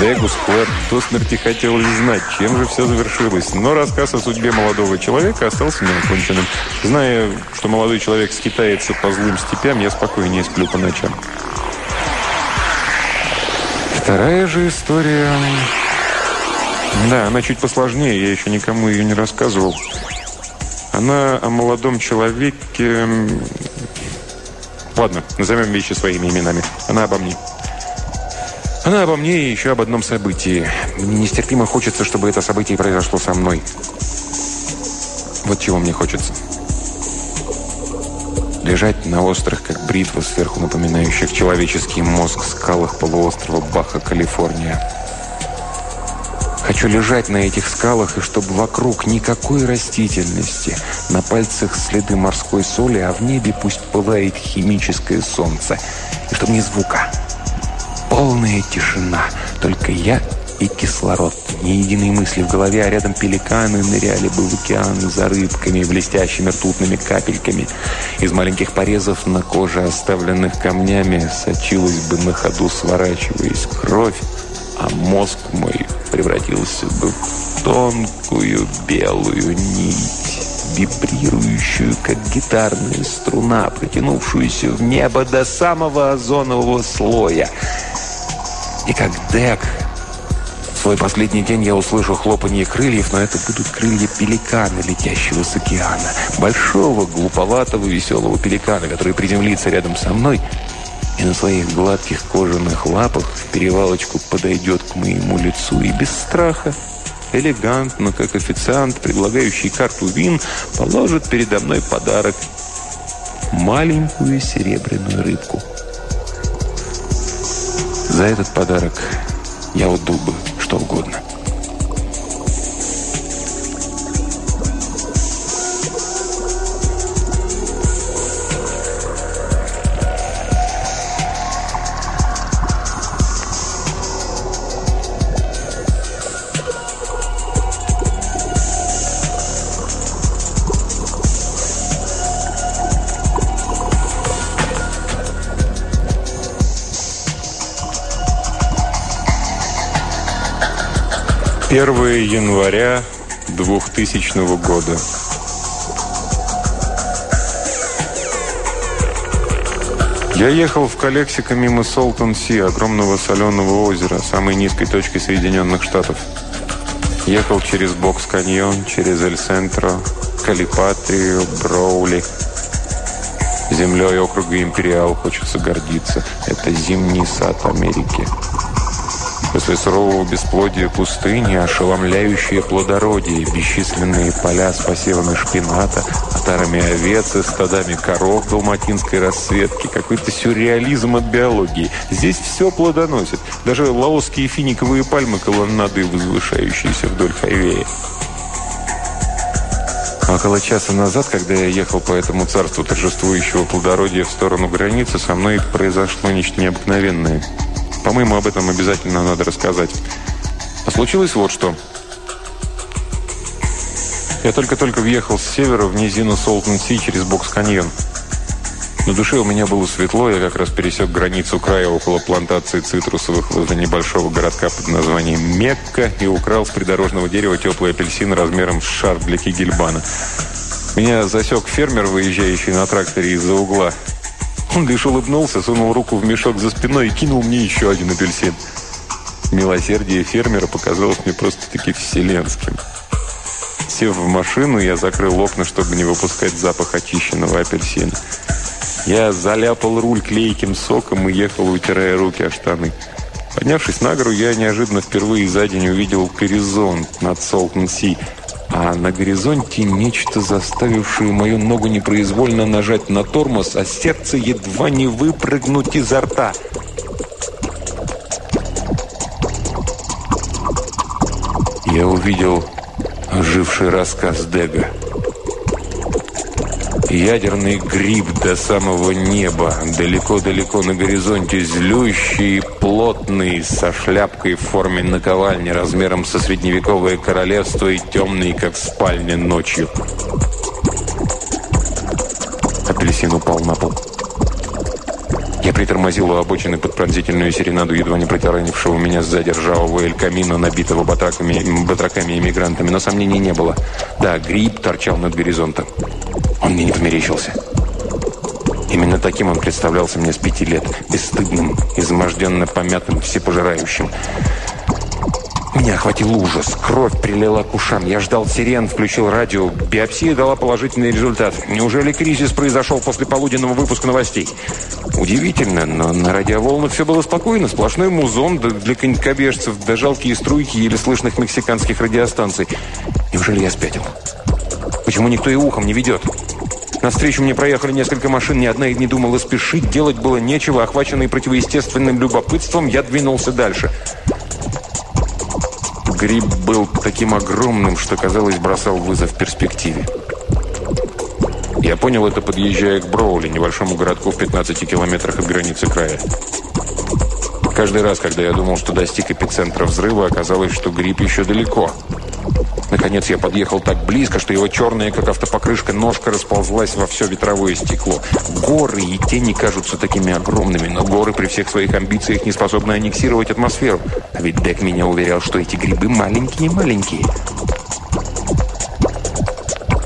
A: Дегус Клэр до смерти хотелось знать, чем же все завершилось. Но рассказ о судьбе молодого человека остался неоконченным. Зная, что молодой человек скитается по злым степям, я спокойнее сплю по ночам. Вторая же история... Да, она чуть посложнее, я еще никому ее не рассказывал. Она о молодом человеке... Ладно, назовем вещи своими именами. Она обо мне. Она обо мне и еще об одном событии. Мне нестерпимо хочется, чтобы это событие произошло со мной. Вот чего мне хочется. Лежать на острых, как бритва, сверху напоминающих человеческий мозг скалах полуострова Баха, Калифорния. Хочу лежать на этих скалах, и чтобы вокруг никакой растительности, на пальцах следы морской соли, а в небе пусть пылает химическое солнце, и чтобы ни звука. Полная тишина, только я и кислород. Ни единой мысли в голове, а рядом пеликаны ныряли бы в океан за рыбками, блестящими ртутными капельками. Из маленьких порезов на коже, оставленных камнями, сочилась бы на ходу, сворачиваясь кровь, а мозг мой превратился бы в тонкую белую нить, вибрирующую, как гитарная струна, протянувшуюся в небо до самого озонового слоя. И как Дек в свой последний день я услышу хлопанье крыльев, но это будут крылья пеликана, летящего с океана. Большого, глуповатого, веселого пеликана, который приземлится рядом со мной – и на своих гладких кожаных лапах в перевалочку подойдет к моему лицу и без страха, элегантно, как официант, предлагающий карту вин, положит передо мной подарок – маленькую серебряную рыбку. За этот подарок я отдал что угодно. Первое января 2000 года. Я ехал в Калексико мимо Солтон-Си, огромного соленого озера, самой низкой точки Соединенных Штатов. Ехал через Бокс-каньон, через Эль-Сентро, Калипатрию, Броули. Землей округа Империал хочется гордиться. Это зимний сад Америки. После сурового бесплодия пустыни, ошеломляющее плодородие, бесчисленные поля с посевами шпината, отарами овец и стадами коров далматинской расцветки, какой-то сюрреализм от биологии. Здесь все плодоносит, даже лаосские финиковые пальмы колоннады, возвышающиеся вдоль хайвея. Около часа назад, когда я ехал по этому царству торжествующего плодородия в сторону границы, со мной произошло нечто необыкновенное – по-моему, об этом обязательно надо рассказать. А случилось вот что. Я только-только въехал с севера в низину Солтон-Си через Бокс-каньон. На душе у меня было светло, я как раз пересек границу края около плантации цитрусовых возле небольшого городка под названием Мекка и украл с придорожного дерева теплый апельсин размером с шар для кигельбана. Меня засек фермер, выезжающий на тракторе из-за угла. Он лишь улыбнулся, сунул руку в мешок за спиной и кинул мне еще один апельсин. Милосердие фермера показалось мне просто-таки вселенским. Сев в машину, я закрыл окна, чтобы не выпускать запах очищенного апельсина. Я заляпал руль клейким соком и ехал, утирая руки о штаны. Поднявшись на гору, я неожиданно впервые за день увидел горизонт над Солтон-Си, а на горизонте нечто, заставившее мою ногу непроизвольно нажать на тормоз, а сердце едва не выпрыгнуть изо рта – я увидел оживший рассказ Дега. Ядерный гриб до самого неба, далеко-далеко на горизонте, злющий, плотный, со шляпкой в форме наковальни, размером со средневековое королевство и темный, как в спальне ночью. Апельсин упал на пол. Я притормозил у обочины под пронзительную серенаду, едва не протаранившего меня сзади ржавого эль камина, набитого батраками, батраками и мигрантами, но сомнений не было. Да, гриб торчал над горизонтом. Он мне не померещился. Именно таким он представлялся мне с пяти лет. Бесстыдным, изможденно помятым, всепожирающим. Меня охватил ужас. Кровь прилила к ушам. Я ждал сирен, включил радио. Биопсия дала положительный результат. Неужели кризис произошел после полуденного выпуска новостей? Удивительно, но на радиоволнах все было спокойно. Сплошной музон для конькобежцев, да жалкие струйки еле слышных мексиканских радиостанций. Неужели я спятил? Почему никто и ухом не ведет? Навстречу мне проехали несколько машин, ни одна и не думала спешить. Делать было нечего. Охваченный противоестественным любопытством, я двинулся дальше. Гриб был таким огромным, что, казалось, бросал вызов перспективе. Я понял это, подъезжая к Броули, небольшому городку в 15 километрах от границы края. Каждый раз, когда я думал, что достиг эпицентра взрыва, оказалось, что гриб еще далеко – Наконец я подъехал так близко, что его черная, как автопокрышка, ножка расползлась во все ветровое стекло. Горы и тени кажутся такими огромными, но горы при всех своих амбициях не способны аннексировать атмосферу. А ведь Дек меня уверял, что эти грибы маленькие-маленькие.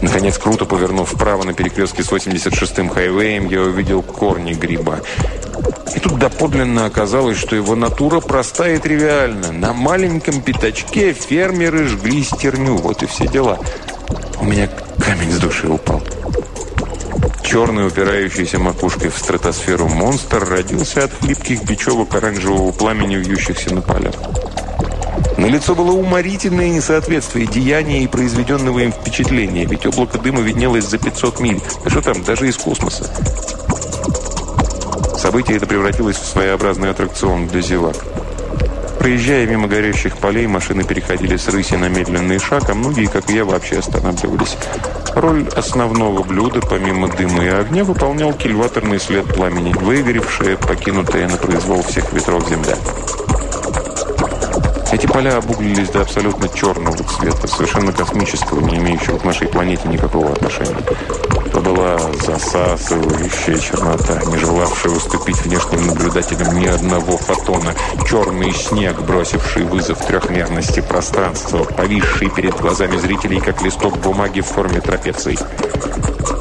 A: Наконец, круто повернув вправо на перекрестке с 86-м хайвеем, я увидел корни гриба. И тут доподлинно оказалось, что его натура простая и тривиальна. На маленьком пятачке фермеры жгли стерню. Вот и все дела. У меня камень с души упал. Черный, упирающийся макушкой в стратосферу монстр родился от хлипких бечевок оранжевого пламени, вьющихся на полях. На лицо было уморительное несоответствие деяния и произведенного им впечатления, ведь облако дыма виднелось за 500 миль. Да что там, даже из космоса. Событие это превратилось в своеобразный аттракцион для зевак. Проезжая мимо горящих полей, машины переходили с рыси на медленный шаг, а многие, как и я, вообще останавливались. Роль основного блюда, помимо дыма и огня, выполнял кильваторный след пламени, выгоревшая, покинутая на произвол всех ветров земля. Эти поля обуглились до абсолютно черного цвета, совершенно космического, не имеющего к нашей планете никакого отношения. Это была засасывающая чернота, не желавшая уступить внешним наблюдателям ни одного фотона. Черный снег, бросивший вызов трехмерности пространства, повисший перед глазами зрителей, как листок бумаги в форме трапеции.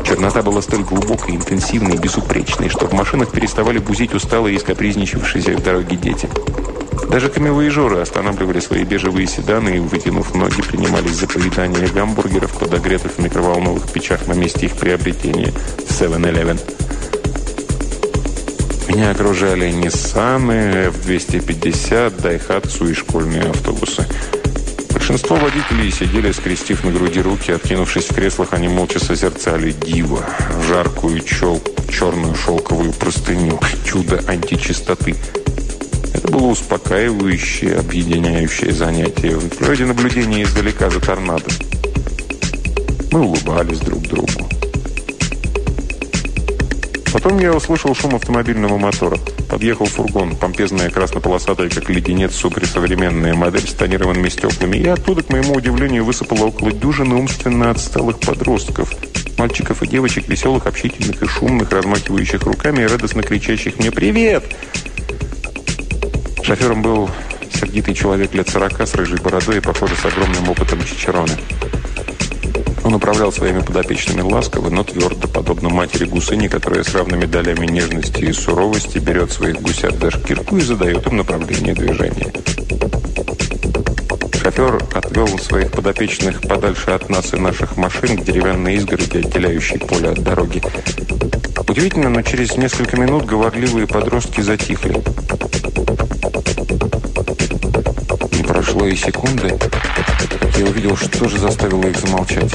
A: Чернота была столь глубокой, интенсивной и безупречной, что в машинах переставали бузить усталые и скапризничавшиеся в дороге дети. Даже камевоежоры останавливали свои бежевые седаны и, вытянув ноги, принимались за поедание гамбургеров, подогретых в микроволновых печах на месте их приобретения в 7-Eleven. Меня окружали Ниссаны, F-250, Дайхатсу и школьные автобусы. Большинство водителей сидели, скрестив на груди руки, откинувшись в креслах, они молча созерцали диво, жаркую челку, черную шелковую простыню, чудо античистоты – это было успокаивающее, объединяющее занятие, вроде наблюдения издалека за торнадо. Мы улыбались друг другу. Потом я услышал шум автомобильного мотора. Подъехал фургон, помпезная краснополосатая, как леденец, суперсовременная модель с тонированными стеклами. И оттуда, к моему удивлению, высыпало около дюжины умственно отсталых подростков. Мальчиков и девочек, веселых, общительных и шумных, размахивающих руками и радостно кричащих мне «Привет!» Шофером был сердитый человек лет сорока с рыжей бородой и, похоже, с огромным опытом чичероны. Он Он управлял своими подопечными ласково, но твердо, подобно матери гусыни, которая с равными долями нежности и суровости берет своих гусят за шкирку и задает им направление движения. Шофер отвел своих подопечных подальше от нас и наших машин к деревянной изгороди, отделяющей поле от дороги. Удивительно, но через несколько минут говорливые подростки затихли. Прошло и секунды, я увидел, что же заставило их замолчать.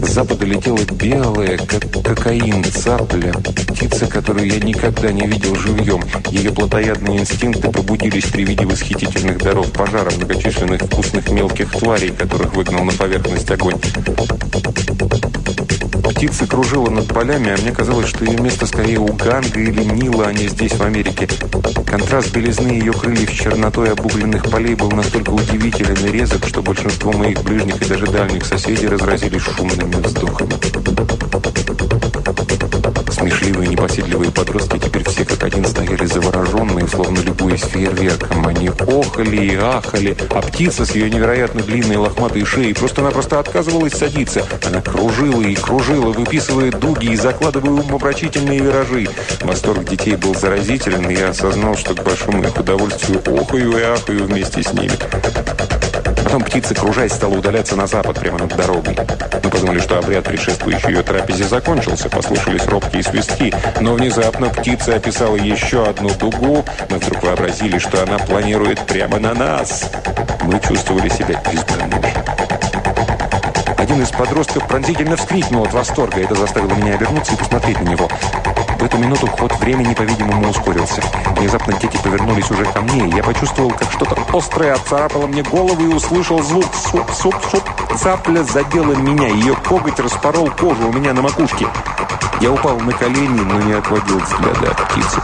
A: С запада летела белая, как кокаин, цапля, птица, которую я никогда не видел живьем. Ее плотоядные инстинкты пробудились при виде восхитительных даров пожара, многочисленных вкусных мелких тварей, которых выгнал на поверхность огонь. Птица кружила над полями, а мне казалось, что ее место скорее у Ганга или Нила, а не здесь, в Америке. Контраст белизны ее крыльев с чернотой обугленных полей был настолько удивителен и резок, что большинство моих ближних и даже дальних соседей разразились шумными вздохами. Смешливые, непоседливые подростки теперь все как один стояли завороженные, словно любуясь фейерверком. Они охали и ахали, а птица с ее невероятно длинной лохматой шеей просто-напросто отказывалась садиться. Она кружила и кружила, выписывая дуги и закладывая умопрачительные виражи. Восторг детей был заразителен, и я осознал, что к большому их удовольствию охаю и ахаю вместе с ними. Потом птица, кружась, стала удаляться на запад, прямо над дорогой. Мы подумали, что обряд, предшествующий ее трапезе, закончился. Послышались робкие свистки. Но внезапно птица описала еще одну дугу. Мы вдруг вообразили, что она планирует прямо на нас. Мы чувствовали себя избранными. Один из подростков пронзительно вскрикнул от восторга. Это заставило меня обернуться и посмотреть на него. В эту минуту ход времени, по-видимому, ускорился. Внезапно дети повернулись уже ко мне, и я почувствовал, как что-то острое отцарапало мне голову и услышал звук суп-суп-суп. Цапля задела меня, ее коготь распорол кожу у меня на макушке. Я упал на колени, но не отводил взгляда от птицы.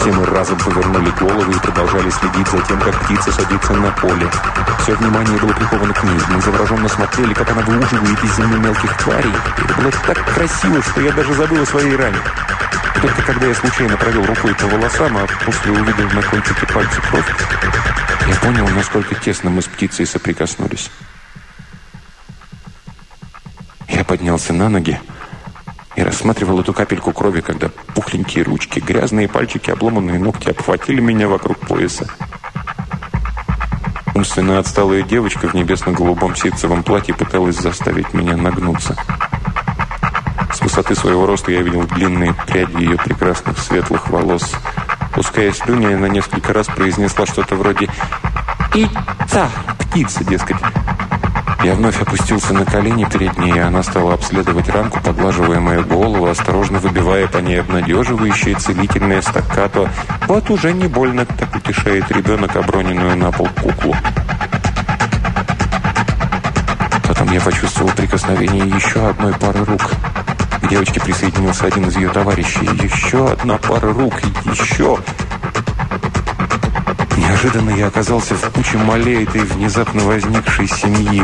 A: Все мы разом повернули головы и продолжали следить за тем, как птица садится на поле. Все внимание было приковано к ней. Мы завороженно смотрели, как она выуживает из земли мелких тварей. Это было так красиво, что я даже забыл о своей ране. Только когда я случайно провел рукой по волосам, а после увидел на кончике пальца кровь, я понял, насколько тесно мы с птицей соприкоснулись. Я поднялся на ноги и рассматривал эту капельку крови, когда пухленькие ручки, грязные пальчики, обломанные ногти обхватили меня вокруг пояса. Умственно отсталая девочка в небесно-голубом ситцевом платье пыталась заставить меня нагнуться. С высоты своего роста я видел длинные пряди ее прекрасных светлых волос. Пуская слюни, она несколько раз произнесла что-то вроде «Ица!» «Птица, дескать!» Я вновь опустился на колени перед ней, и она стала обследовать ранку, поглаживая мою голову, осторожно выбивая по ней обнадеживающее целительное стаккато. «Вот уже не больно», — так утешает ребенок оброненную на пол куклу. Потом я почувствовал прикосновение еще одной пары рук. К девочке присоединился один из ее товарищей. Еще одна пара рук, еще... Неожиданно я оказался в куче молей этой внезапно возникшей семьи.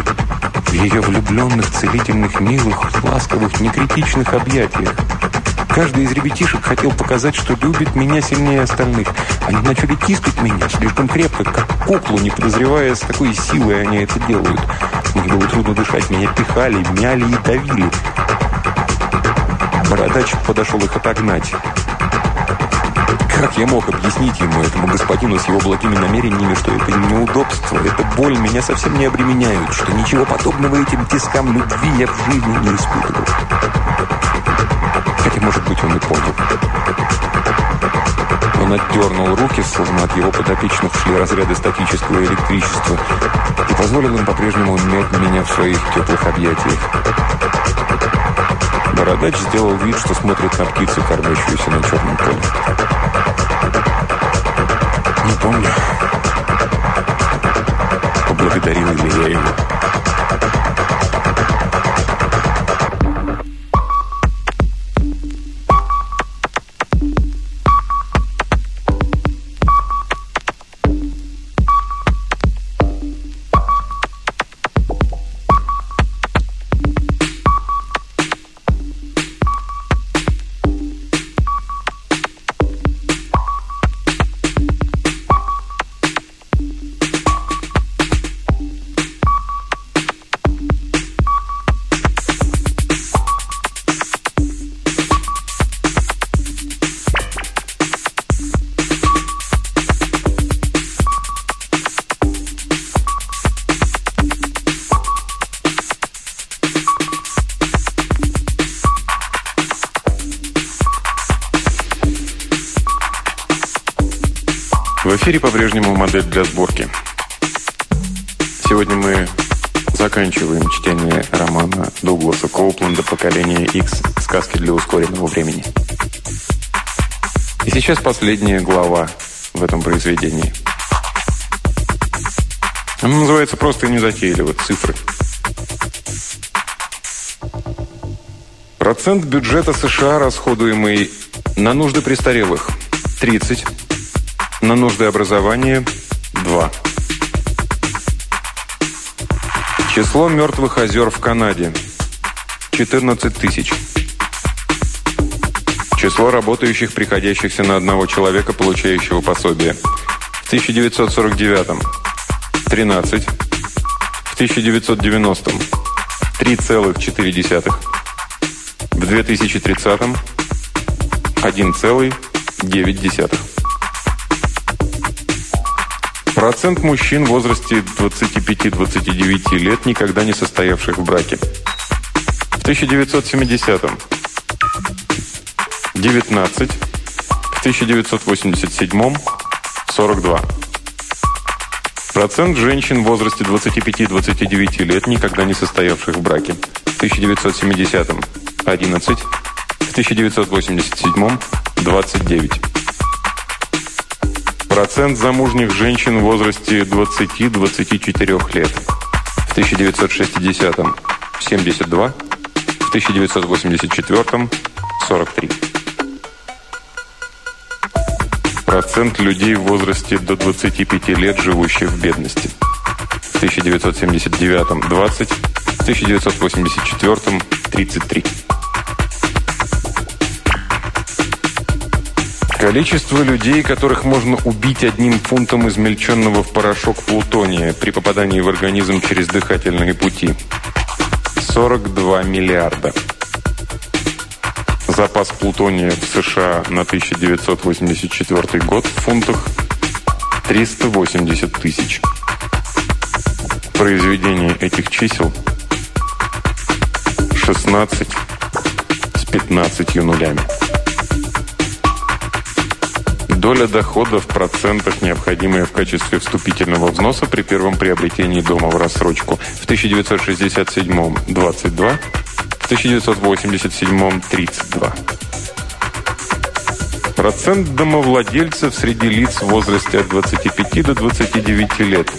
A: В ее влюбленных, целительных, милых, ласковых, некритичных объятиях. Каждый из ребятишек хотел показать, что любит меня сильнее остальных. Они начали тискать меня слишком крепко, как куклу, не подозревая, с какой силой они это делают. Мне было трудно дышать, меня пихали, мяли и давили. Бородач подошел их отогнать. Как я мог объяснить ему, этому господину с его благими намерениями, что это неудобство, это боль меня совсем не обременяют, что ничего подобного этим тискам любви я в жизни не испытывал. Хотя, может быть, он и понял. Он отдернул руки, словно от его подопечных шли разряды статического электричества, и позволил им по-прежнему мять меня в своих теплых объятиях. Бородач сделал вид, что смотрит на птицу, кормящуюся на черном поле. Не помню. Поблагодарил ли я его? Модель для сборки. Сегодня мы заканчиваем чтение романа Дугласа Коупленда «Поколение X. Сказки для ускоренного времени». И сейчас последняя глава в этом произведении. Она называется просто и незатейливо «Цифры». Процент бюджета США, расходуемый на нужды престарелых – 30, на нужды образования – 2. Число мертвых озер в Канаде – 14 тысяч. Число работающих, приходящихся на одного человека, получающего пособие. В 1949 – 13. В 1990 – 3,4. В 2030 – 1,9. Процент мужчин в возрасте 25-29 лет, никогда не состоявших в браке. В 1970-м 19, в 1987 42. Процент женщин в возрасте 25-29 лет, никогда не состоявших в браке. В 1970 11, в 1987 29. Процент замужних женщин в возрасте 20-24 лет. В 1960 72, в 1984 43. Процент людей в возрасте до 25 лет, живущих в бедности. В 1979 20, в 1984 33. Количество людей, которых можно убить одним фунтом измельченного в порошок плутония при попадании в организм через дыхательные пути. 42 миллиарда. Запас плутония в США на 1984 год в фунтах 380 тысяч. Произведение этих чисел 16 с 15 нулями. Доля дохода в процентах, необходимая в качестве вступительного взноса при первом приобретении дома в рассрочку, в 1967 – 22, в 1987 – 32. Процент домовладельцев среди лиц в возрасте от 25 до 29 лет.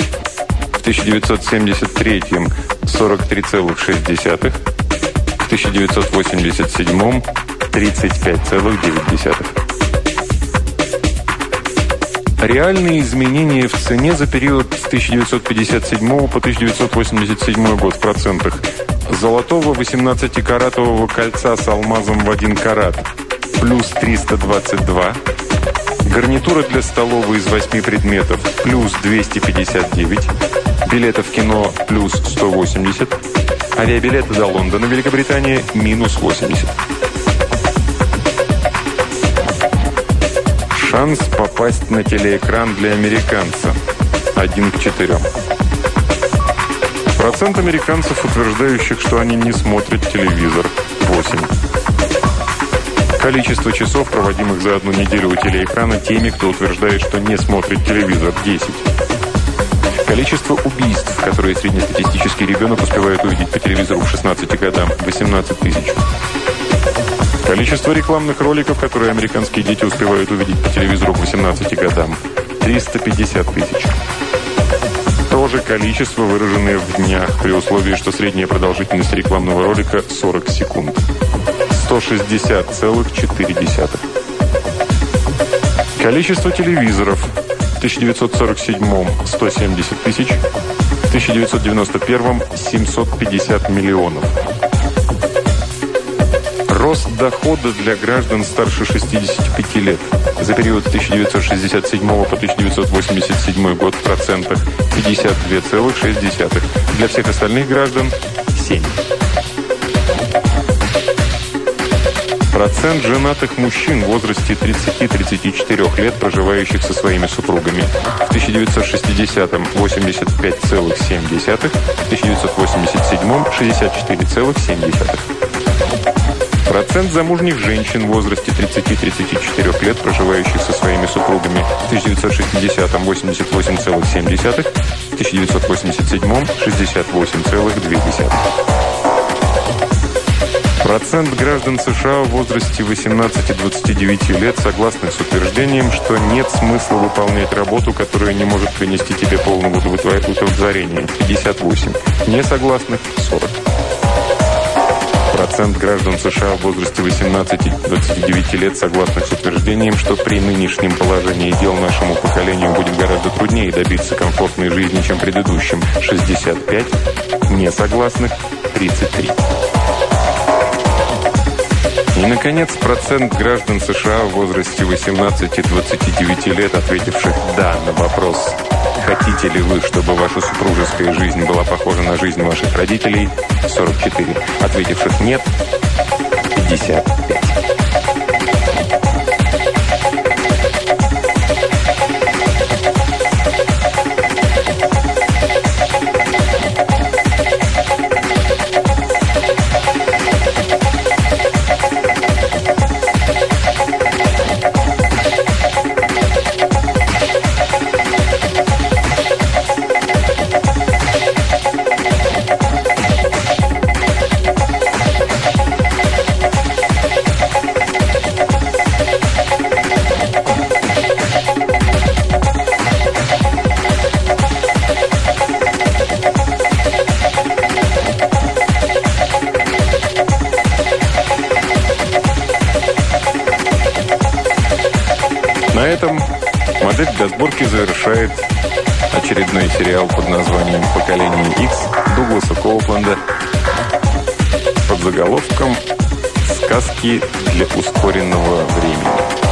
A: В 1973 – 43,6, в 1987 – 35,9. Реальные изменения в цене за период с 1957 по 1987 год в процентах. Золотого 18-каратового кольца с алмазом в 1 карат плюс 322. Гарнитура для столовой из 8 предметов плюс 259. Билетов в кино плюс 180. Авиабилеты до Лондона, Великобритания минус 80. Шанс попасть на телеэкран для американца. Один к четырем. Процент американцев, утверждающих, что они не смотрят телевизор. 8. Количество часов, проводимых за одну неделю у телеэкрана теми, кто утверждает, что не смотрит телевизор. 10. Количество убийств, которые среднестатистический ребенок успевает увидеть по телевизору к 16 годам. 18 тысяч. Количество рекламных роликов, которые американские дети успевают увидеть по телевизору к 18 годам – 350 тысяч. То же количество, выраженное в днях, при условии, что средняя продолжительность рекламного ролика – 40 секунд. 160,4. Количество телевизоров в 1947 – 170 тысяч, в 1991 – 750 миллионов. Рост дохода для граждан старше 65 лет за период с 1967 по 1987 год в процентах 52,6. Для всех остальных граждан – 7. Процент женатых мужчин в возрасте 30-34 лет, проживающих со своими супругами. В 1960-м 85,7, в 1987-м 64,7. Процент замужних женщин в возрасте 30-34 лет, проживающих со своими супругами в 1960-м 88,7, в 1987-м 68,2. Процент граждан США в возрасте 18-29 лет согласных с утверждением, что нет смысла выполнять работу, которая не может принести тебе полного удовлетворения. 58. Несогласных – 40. Процент граждан США в возрасте 18-29 лет согласных с утверждением, что при нынешнем положении дел нашему поколению будет гораздо труднее добиться комфортной жизни, чем предыдущим. 65. Несогласных – 33. И, наконец, процент граждан США в возрасте 18-29 лет, ответивших «да» на вопрос «Хотите ли вы, чтобы ваша супружеская жизнь была похожа на жизнь ваших родителей?» 44. Ответивших «нет» 55. Для сборки завершает очередной сериал под названием «Поколение X» Дугласа Коупленда под заголовком «Сказки для ускоренного времени».